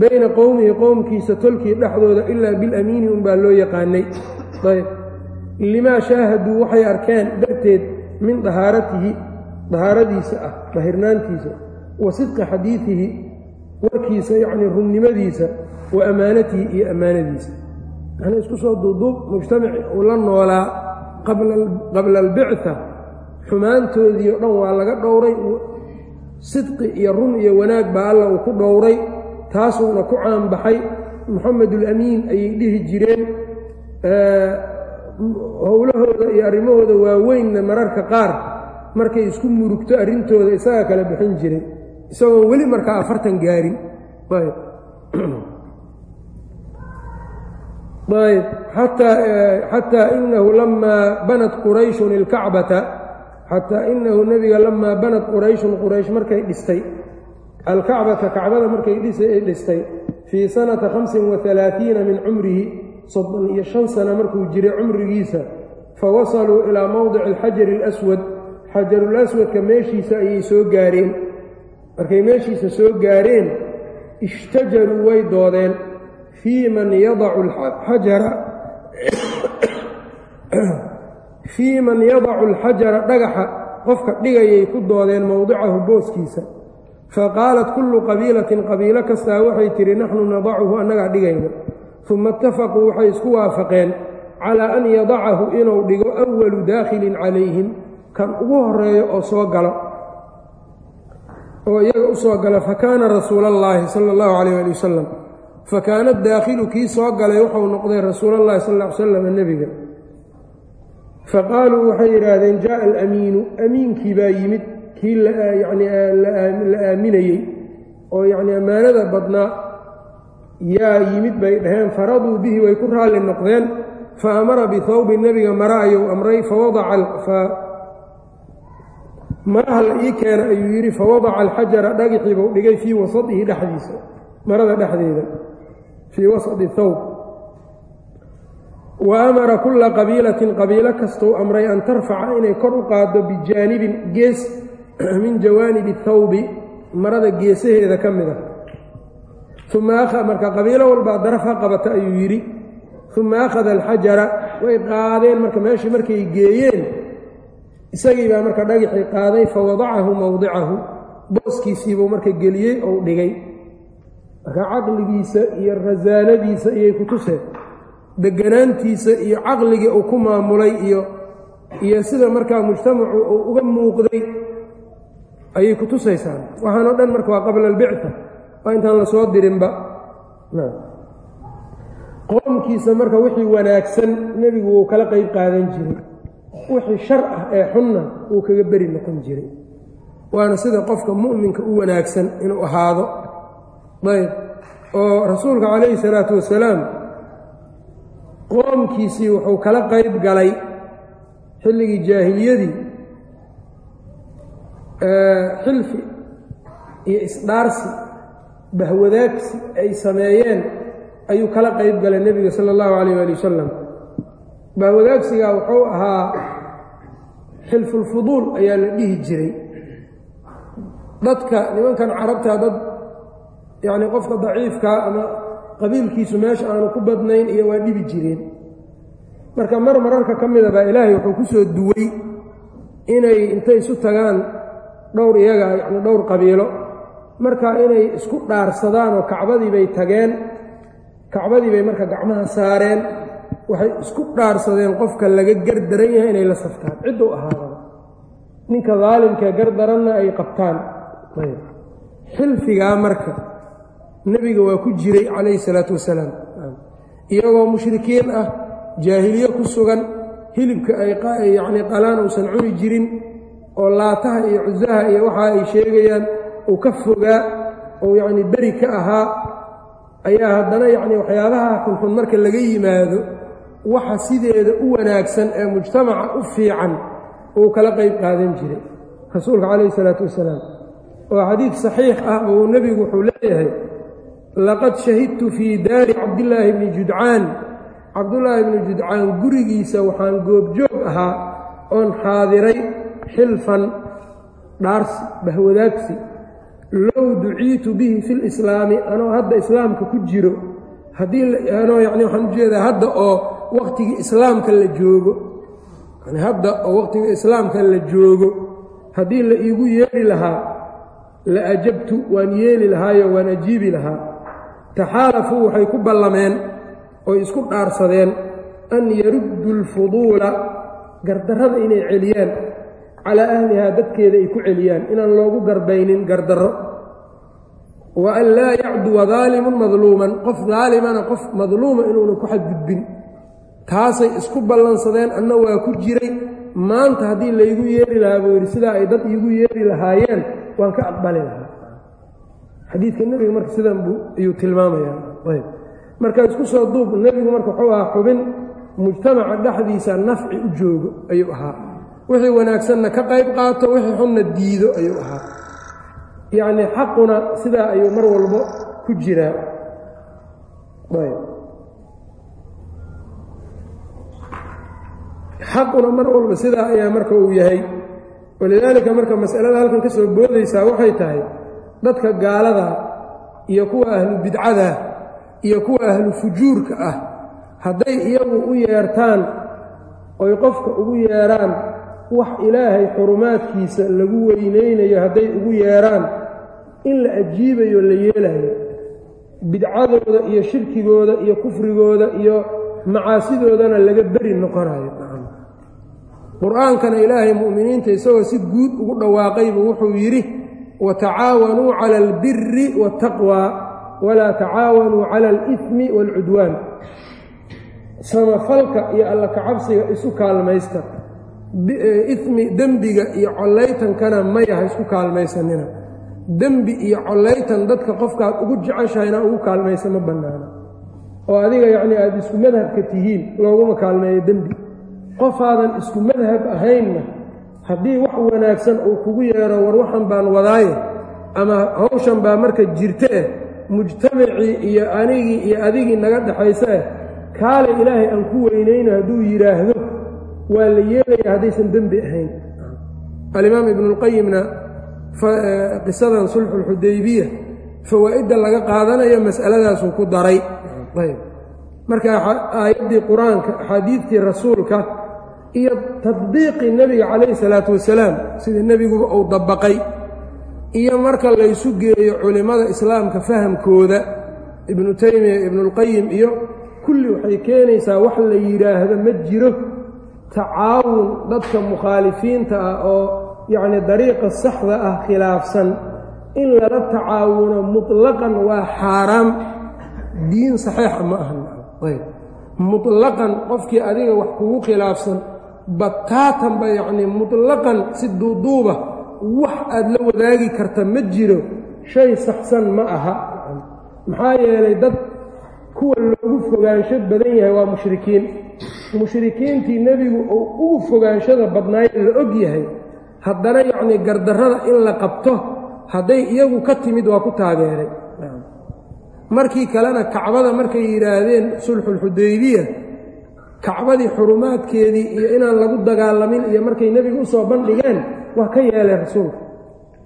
bayna qowmihi qowmkiisa tolkii dhexdooda ilaa bilamiini unbaa loo yaqaanay. Ayb. Limaa shaahaduu waxay arkeen darteed min dahaaratihi dahaaradiisa ah dahirnaantiisa wa sidqi xadiidihi warkiisa yacnii runnimadiisa wa ammaanatihi iyo ammaanadiisa yacnii isku soo duuduub mujtamaci uu la noolaa qabla albicta xumaantoodii o dhan waa laga dhowray. Sidqi iyo run iyo wanaag baa alla uu ku dhowray taasuuna ku caanbaxay moxamedulamiin ayay dhihi jireen howlahooda iyo arrimahooda waaweynna mararka qaar markay isku murugto arrintooda isagaa kala bixin jiray. Isagoo weli markaa afartan gaarin. Xataa inahu lamaa banat qurayshun ilkacbata xataa inahu nebiga lamaa banat qurayshun quraysh markay dhistay. Alkacbata kacbada markay dhistay. Fii sanata hamsin wa alaaiina min cumrihi soddon iyo shan sana markuu jiray cumrigiisa fawasaluu ilaa mowdici alxajari alaswad. Xajarulaswadka meeshiisa ayay soo gaareen. Markay meeshiisa soo gaareen ishtajaruu way doodeen. Fii man yadacu alxajara fii man yadacu alxajara dhagaxa qofka dhigayay ku doodeen mowdicahu booskiisa. Faqaalat kullu qabiilatin qabiilo kastaa waxay tidhi naxnu nadacuhu annagaa dhigayna. Uma itafaquu waxay isku waafaqeen calaa an yadacahu inuu dhigo awalu daakhilin calayhim kan ugu horeeyo oo soo galo. Oo iyaga u soo gala fakaana rasuula allaahi sala allahu calayh ali wasalam fakaana daakhilu kii soo galay wuxuu noqday rasuulallahi sal ll ly salam nebiga faqaaluu waxay yidhaahdeen jaaa alamiinu. Amiinkii baa yimid kii yani la aaminayey oo yacni ammaanada badnaa yaa yimid bay dhaheen faraduu bihi way ku raalli noqdeen. Fa amara bihawbi nebiga mara ayuu amray fawadaca maraha la ii keena ayuu yidhi fawadaca alxajara dhagixii buu dhigay fii wasadihi dhexdiisa marada dhexdeeda fii wasadi thawb wa amara kulla qabiilatin qabiilo kastuu amray an tarfaca inay kor u qaaddo bijaanibin gees min jawaanibi thawbi marada geesaheeda ka mid a uma marka qabiilo walbaa daraf ha qabata ayuu yidhi uma akhada alxajara way qaadeen marka meeshii markay geeyeen isagii baa marka dhagixii qaaday fawadacahu mowdicahu booskiisiibuu marka geliyey ou dhigay marka caqligiisa iyo rasaanadiisa iyay ku tuseen deganaantiisa iyo caqligii uu ku maamulay iyo iyo sida markaa mujtamacu uu uga muuqday ayay ku tusaysaan. Waxaanoo dhan marka waa qabla albicta waa intaan la soo dirinba. Qoomkiisa marka wixii wanaagsan nebigu wuu kala qayb qaadan jiray. Wixii shar ah ee xunna wuu kaga beri noqon jiray. Waana sida qofka mu'minka u wanaagsan inuu ahaado. Ayb oo rasuulka calayhi salaatu wasalaam qoomkiisii wuxuu kala qayb galay xilligii jaahiliyadii xilfi iyo isdhaarsi bahwadaagsi ay sameeyeen ayuu kala qayb galay nebiga sala allahu calayh ali wasalam bahwadaagsigaa wuxuu ahaa xilfulfuduul ayaa la dhihi jiray. Dadka nimankan carabtaa dad yacnii qofka daciifkaa ama qabiilkiisu meesha aanu ku badnayn iyo waa dhibi jireen. Marka mar mararka ka mida baa ilaahay wuxuu ku soo duway inay intay isu tagaan dhowr iyaga yacni dhowr qabiilo. Marka inay isku dhaarsadaan oo kacbadii bay tageen kacbadii bay marka gacmaha saareen waxay isku dhaarsadeen qofka laga gardaran yahay inay la saftaan. Cidduu ahaadaba ninka daalimkee gardaranna ay qabtaan. Xilfigaa marka nebiga waa ku jiray calayhi salaatu wasalaam. Iyagoo mushrikiin ah jaahiliye ku sugan hilibka ay yacnii qalaan uusan cuni jirin oo laataha iyo cusaha iyo waxa ay sheegayaan uu ka fogaa oo yacnii beri ka ahaa ayaa haddana yacnii waxyaabaha xunxun marka laga yimaado waxa sideeda u wanaagsan ee mujtamaca u fiican uu kala qayb qaadan jiray. Rasuulka calayhi salaatu wasalaam. Oo xadiid saxiix ah oo nebigu wuxuu leeyahay laqad shahidtu fii daari cabdillaahi bni judcaan. Cabdullaahi bni judcaan gurigiisa waxaan goobjoog ahaa oon xaadiray xilfan dhaarsi bahwadaagsi. Low duciitu bihi fi lislaami anoo hadda islaamka ku jiro. Haddii anoo yani waxaan u jeedaa hadda oo wakhtigii islaamka la joogo. Yani hadda oo wakhtiga islaamka la joogo. Haddii la iigu yeeli lahaa la ajabtu waan yeeli lahaayo waan ajiibi lahaa taxaalafuu waxay ku ballameen oy isku dhaarsadeen an yaruddu alfuduula gardarrada inay celiyaan. Calaa ahlihaa dadkeeda ay ku celiyaan. Inaan loogu garbaynin gardarro. Wa an laa yacduwa daalimun madluuman. Qof daalimana qof madluuma inuunan ku xadgudbin. Taasay isku ballansadeen. Anna waa ku jiray. Maanta haddii laygu yeeri lahaa buu yidhi sidaa ay dad iigu yeeri lahaayeen waan ka aqbali lahaa xadiidka nebiga marka sidan ayuu tilmaamayaa. Ayb. Marka isku soo duub nebigu marka wuxuu ahaa xubin mujtamaca dhexdiisa nafci u joogo ayuu ahaa. Wixii wanaagsanna ka qayb qaato wixii xunna diido ayuu ahaa. Yacnii xaquna sidaa ayuu mar walbo ku jiraa. Ayb. Xaquna mar walba sidaa ayaa marka uu yahay. Walidaalika marka masalada halkan ka soo boodaysaa waxay tahay dadka gaalada iyo kuwa ahlu bidcada iyo kuwa ahlu fujuurka ah hadday iyagu u yeertaan oy qofka ugu yeeraan wax ilaahay xurumaadkiisa lagu weynaynayo hadday ugu yeeraan in la ajiibayo la yeelayo. Bidcadooda iyo shirkigooda iyo kufrigooda iyo macaasidoodana laga beri noqonayo. Qur'aankana ilaahay mu'miniinta isagoo si guud ugu dhawaaqaybu wuxuu yidhi watacaawanuu cala albiri waataqwa walaa tacaawanuu cala alifmi waalcudwaan samafalka iyo alla kacabsiga isu kaalmaysta. Ifmi dembiga iyo collaytankana maya ha isku kaalmaysanina. Dembi iyo collaytan dadka qofkaad ugu jeceshahayna ugu kaalmaysa ma bannaana. Oo adiga yacnii aada isku madhabka tihiin looguma kaalmeeyo dembi. Qofaadan isku madhab ahaynna haddii wax wanaagsan uu kugu yeero war waxan baan wadaaye ama hawshan baa marka jirta eh mujtamacii iyo anigii iyo adigii naga dhexaysa eh kaale ilaahay aan ku weynayno hadduu yidhaahdo waa la yeelaya haddaysan dembi ahayn. Alimaam ibnuulqayimna qisadan sulxuulxudaybiya fawaa'idda laga qaadanayo mas'aladaasuu ku daray. Ayb marka aayaddii qur'aanka axaadiidtii rasuulka iyo tadbiiqii nebiga calayhi salaatu wasalaam sida nebiguba uu dabaqay iyo marka laysu geeyo culimmada islaamka fahamkooda ibnu taymiya ibnuulqayim iyo kulli waxay keenaysaa wax la yidhaahdo ma jiro tacaawun dadka mukhaalifiinta ah oo yacnii dariiqa saxda ah khilaafsan. In lala tacaawuno mutlaqan waa xaaraam. Diin saxiixa ma aha ayb. Mutlaqan qofkii adiga wax kugu khilaafsan bataatanba yacnii mutlaqan si duuduuba wax aad la wadaagi karta ma jiro shay saxsan ma aha. Maxaa yeelay dad kuwa loogu fogaansho badan yahay waa mushrikiin. Mushrikiintii nebigu uu ugu fogaanshada badnaayo la og yahay haddana yacnii gardarrada in la qabto hadday iyagu ka timid waa ku taageeray. Markii kalena kacbada markay yidhaahdeen sulxuulxudaybiya kacbadii xurumaadkeedii iyo inaan lagu dagaalamin iyo markay nebiga u soo bandhigeen waa ka yeeleen rasuulka.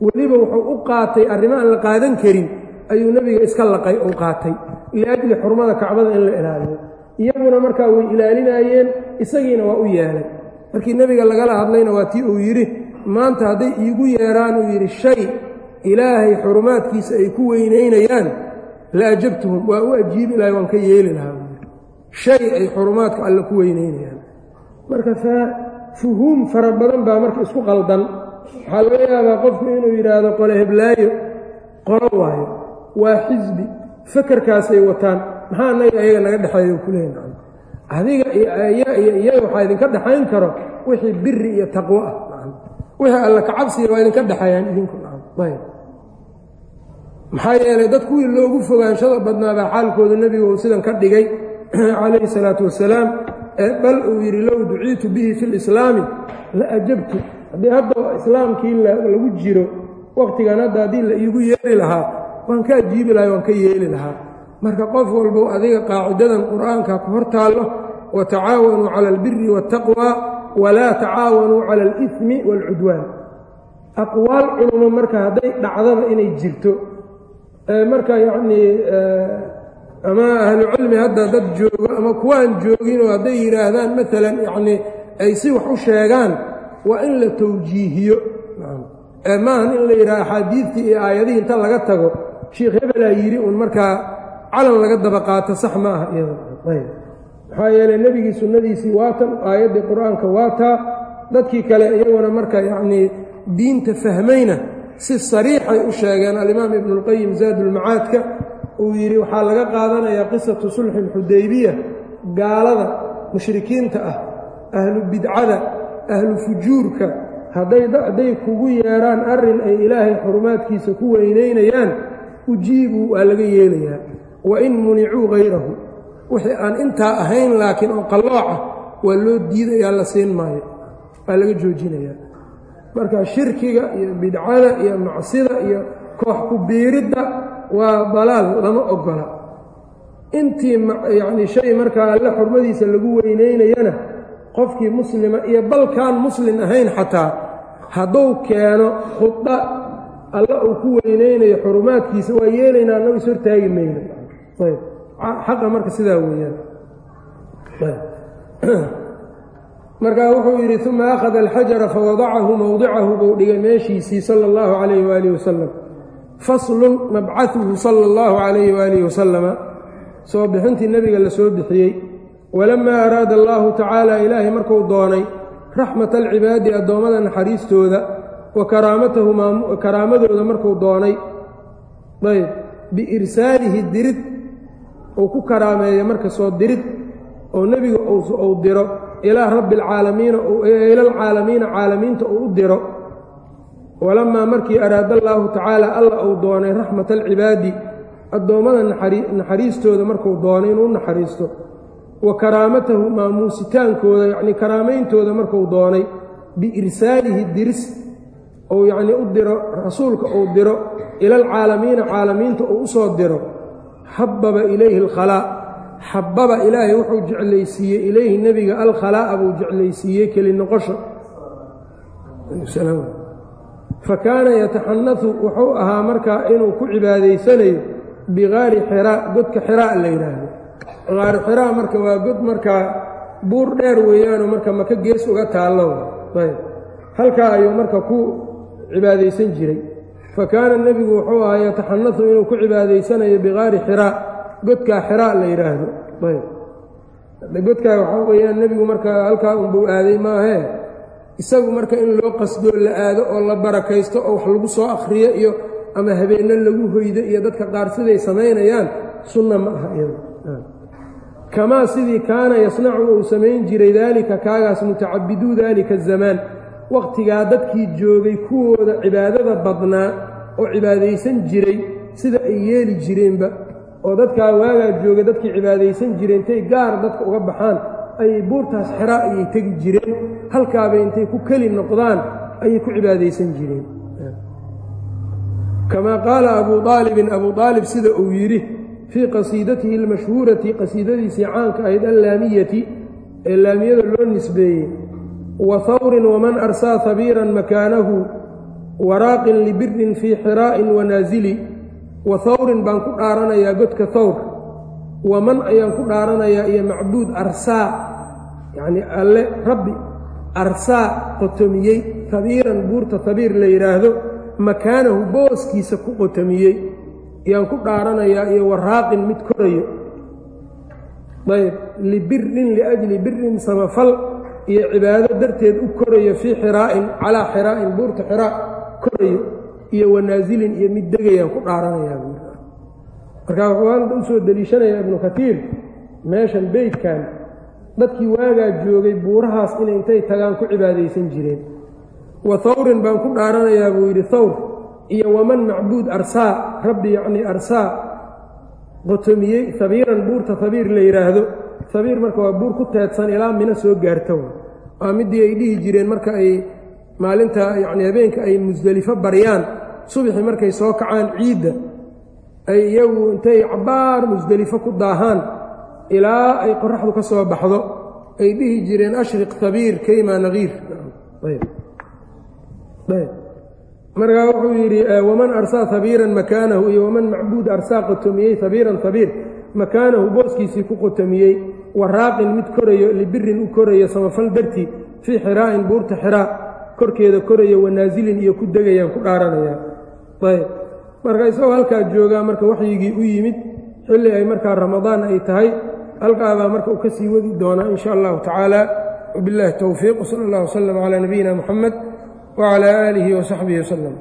Weliba wuxuu u qaatay arrimo aan la qaadan karin ayuu nebiga iska laqay uu qaatay. Liajli xurmada kacbada in la ilaaliyo. Iyaguna markaa way ilaalinaayeen isagiina waa u yeelay. Markii nebiga lagala hadlayna waa tii uu yidhi maanta hadday iigu yeeraan yidhi shay ilaahay xurumaadkiisa ay ku weynaynayaan la ajabtuhum. Waa u ajiibi lahay waan ka yeeli lahaa shay ay xurumaadka alle ku weynaynayaan marka fuhuum fara badan baa marka isku qaldan. Waxaa laga yaabaa qofku inuu yidhaahdo qole heblaayo qolo waayo waa xisbi fakarkaasay wataan maxaa naga ayaga naga dhexeeyo kuleeya adiga iyaga waxaa idinka dhexayn karo wixii biri iyo taqwo ah wixii alla kacabsiya waa idinka dhexeeyaan idinku maxaa yeelay dad kuwii loogu fogaanshada badnaabaa xaalkooda nebigu uu sidan ka dhigay calayhi salaatu wasalaam bal uu yidhi low duciitu bihi fi lislaami la ajabtu. Haddii hadda islaamkii lagu jiro wakhtigan hadda haddii la iigu yeeli lahaa waan ka ajiibi lahay waan ka yeeli lahaa. Marka qof walbow adiga qaacidadan qur'aanka ku hor taallo wa tacaawanuu cala albiri waataqwa walaa tacaawanuu cala alifmi waalcudwaan aqwaal culimo marka hadday dhacdaba inay jirto marka yacnii ama ahlucilmi hadda dad joogo ama kuwaan jooginoo hadday yidhaahdaan maalan yacnii ay si wax u sheegaan waa in la tawjiihiyo. Maahan in la yidhaha axaadiidtii iyo aayadihii inta laga tago sheikh hebelaa yidhi uun markaa calan laga daba qaato sax ma aha. Iyada maxaa yeeley nebigii sunnadiisii waatan aayaddii qur'aanka waataa dadkii kale iyaguna marka yacnii diinta fahmayna si sariixay u sheegeen. Alimaam ibnuulqayim zaadulmacaadka uu yidhi waxaa laga qaadanayaa qisatu sulxi alxudaybiya gaalada mushrikiinta ah ahlu bidcada ahlu fujuurka. Hadday kugu yeedhaan arrin ay ilaahay xurumaadkiisa ku weynaynayaan ujiibuu waa laga yeelayaa. Wa in municuu hayrahu wixii aan intaa ahayn laakiin oo qallooca waa loo diidayaa la siin maayo. Waa laga joojinayaa. Marka shirkiga iyo bidcada iyo macsida iyo koox ku biiridda waa dalaal lama ogola. Intii yacnii shay markaa alle xurmadiisa lagu weynaynayana qofkii muslima iyo balkaan muslim ahayn xataa hadduu keeno khudba alla uu ku weynaynayo xurumaadkiisa waa yeelaynaa annagu is hortaagi mayno. Ayb. Xaqa marka sidaa weeyaan. *clears throat* Markaa wuxuu yidhi uma akhada alxajara fawadacahu mowdicahu buu dhigay meeshiisii sala allahu calayh waalihi wasalam faslun mabcahuhu sala allahu calayhi waalihi wasalama soo bixintii nebiga la soo bixiyey. Walamaa araada allaahu tacaala ilaahay markuu doonay raxmata alcibaadi addoommada naxariistooda wa karaamatahu karaamadooda markuu doonay. Ayb biirsaalihi dirid uu ku karaameeya marka soo dirid oo nebiga uu diro. Ilaa rabbi alcaalamiina ila alcaalamiina caalamiinta uu u diro walamaa markii araada allaahu tacaala alla uu doonay raxmata alcibaadi addoommada naxariistooda markuu doonay inuu naxariisto wa karaamatahu maamuusitaankooda yacnii karaamayntooda markuu doonay biirsaalihi diris ou yacnii u diro rasuulka uu diro ila alcaalamiina caalamiinta uu u soo diro xababa ilayhi alkhalaa xababa ilaahay wuxuu jeclaysiiyey ilayhi nebiga alkhalaa'a buu jeclaysiiyey keli noqosha fa kaana yataxanatu wuxuu ahaa markaa inuu ku cibaadaysanayo bigaari xiraa godka xiraa la yidhaahdo. Gaari xiraa marka waa god markaa buur dheer weeyaanoo marka maka gees uga taallo. Ayb. Halkaa ayuu marka ku cibaadaysan jiray. Fa kaana nebigu wuxuu ahaa yataxanatu inuu ku cibaadaysanayo bigaari xiraa godkaa xiraa la yidhaahdo. Ayb. Godkaa waxaa weeyaan nebigu marka halkaa unbuu aaday maahee isagu marka in loo qasdoo la aado oo la barakaysto oo wax lagu soo akhriyo iyo ama habeenno lagu hoydo iyo dadka qaar siday samaynayaan sunna ma aha iyada. Kamaa sidii kaana yasnacu uu samayn jiray daalika kaagaas mutacabiduu daalika azamaan wakhtigaa dadkii joogay kuwooda cibaadada badnaa oo cibaadaysan jiray sida ay yeeli jireenba oo dadkaa waagaa joogay dadkii cibaadaysan jiray intay gaar dadka uga baxaan ayay buurtaas xiraa ayay tegi jireen halkaabay intay ku keli noqdaan ayay ku cibaadaysan jireen. Kamaa qaala abuu aalibin abuu aalib sida uu yidhi fii qasiidatihi almashhuurati qasiidadiisii caanka ahayd allaamiyati ee laamiyada loo nisbeeyey wa hawrin waman arsaa habiiran makaanahu waraaqin libirin fii xiraa'in wanaasili wa hawrin baan ku dhaaranayaa godka hawr waman ayaan ku dhaaranayaa iyo macbuud arsaa yacnii alle rabbi arsaa qotomiyey habiiran buurta habiir la yidhaahdo makaanahu booskiisa ku qotomiyey ayaan ku dhaaranayaa iyo waraaqin mid korayo. Ayb libirin liajli birin samafal iyo cibaado darteed u korayo fii xiraa'in calaa xiraa'in buurta xiraa korayo iyo wanaasilin iyo mid degayaan ku dhaaranayaa markaa waxuaanta u soo deliishanayaa ibnu katiir meeshan beydkan dadkii waagaa joogay buurahaas inay intay tagaan ku cibaadaysan jireen. Wa hawrin baan ku dhaaranayaa buu yidhi hawr iyo waman macbuud arsaa rabbi yacnii arsaa. Qotomiyey habiiran buurta habiir la yidhaahdo habiir marka waa buur ku teedsan ilaa mina soo gaarta waa middii ay dhihi jireen marka ay maalinta yacnii habeenka ay musdelifo baryaan. Subaxii markay soo kacaan ciidda ay iyagu intay cabbaar musdelifo ku daahaan ilaa ay qoraxdu ka soo baxdo ay dhihi jireen ashriq habiir kayma nagiir. Markaa wuxuu yidhi waman arsaa habiiran makaanahu iyo waman macbuud arsaa qotomiyey habiiran habiir makaanahu booskiisii ku qotomiyey waraaqin mid korayo libirin u korayo samafal dartii fii xiraa'in buurta xiraa korkeeda korayo wanaasilin iyo ku degayaan ku dhaaranayaa ayb. Marka isagoo halkaa joogaa marka waxyigii u yimid xilli ay markaa ramadaan ay tahay halkaadaa marka u ka sii wadi doonaa in sha allahu tacaala. Wabiاllahi towfiiq wsala اllah wslm calaa nabiyina muxamed wcalaa aalihi wasaxbihi wslm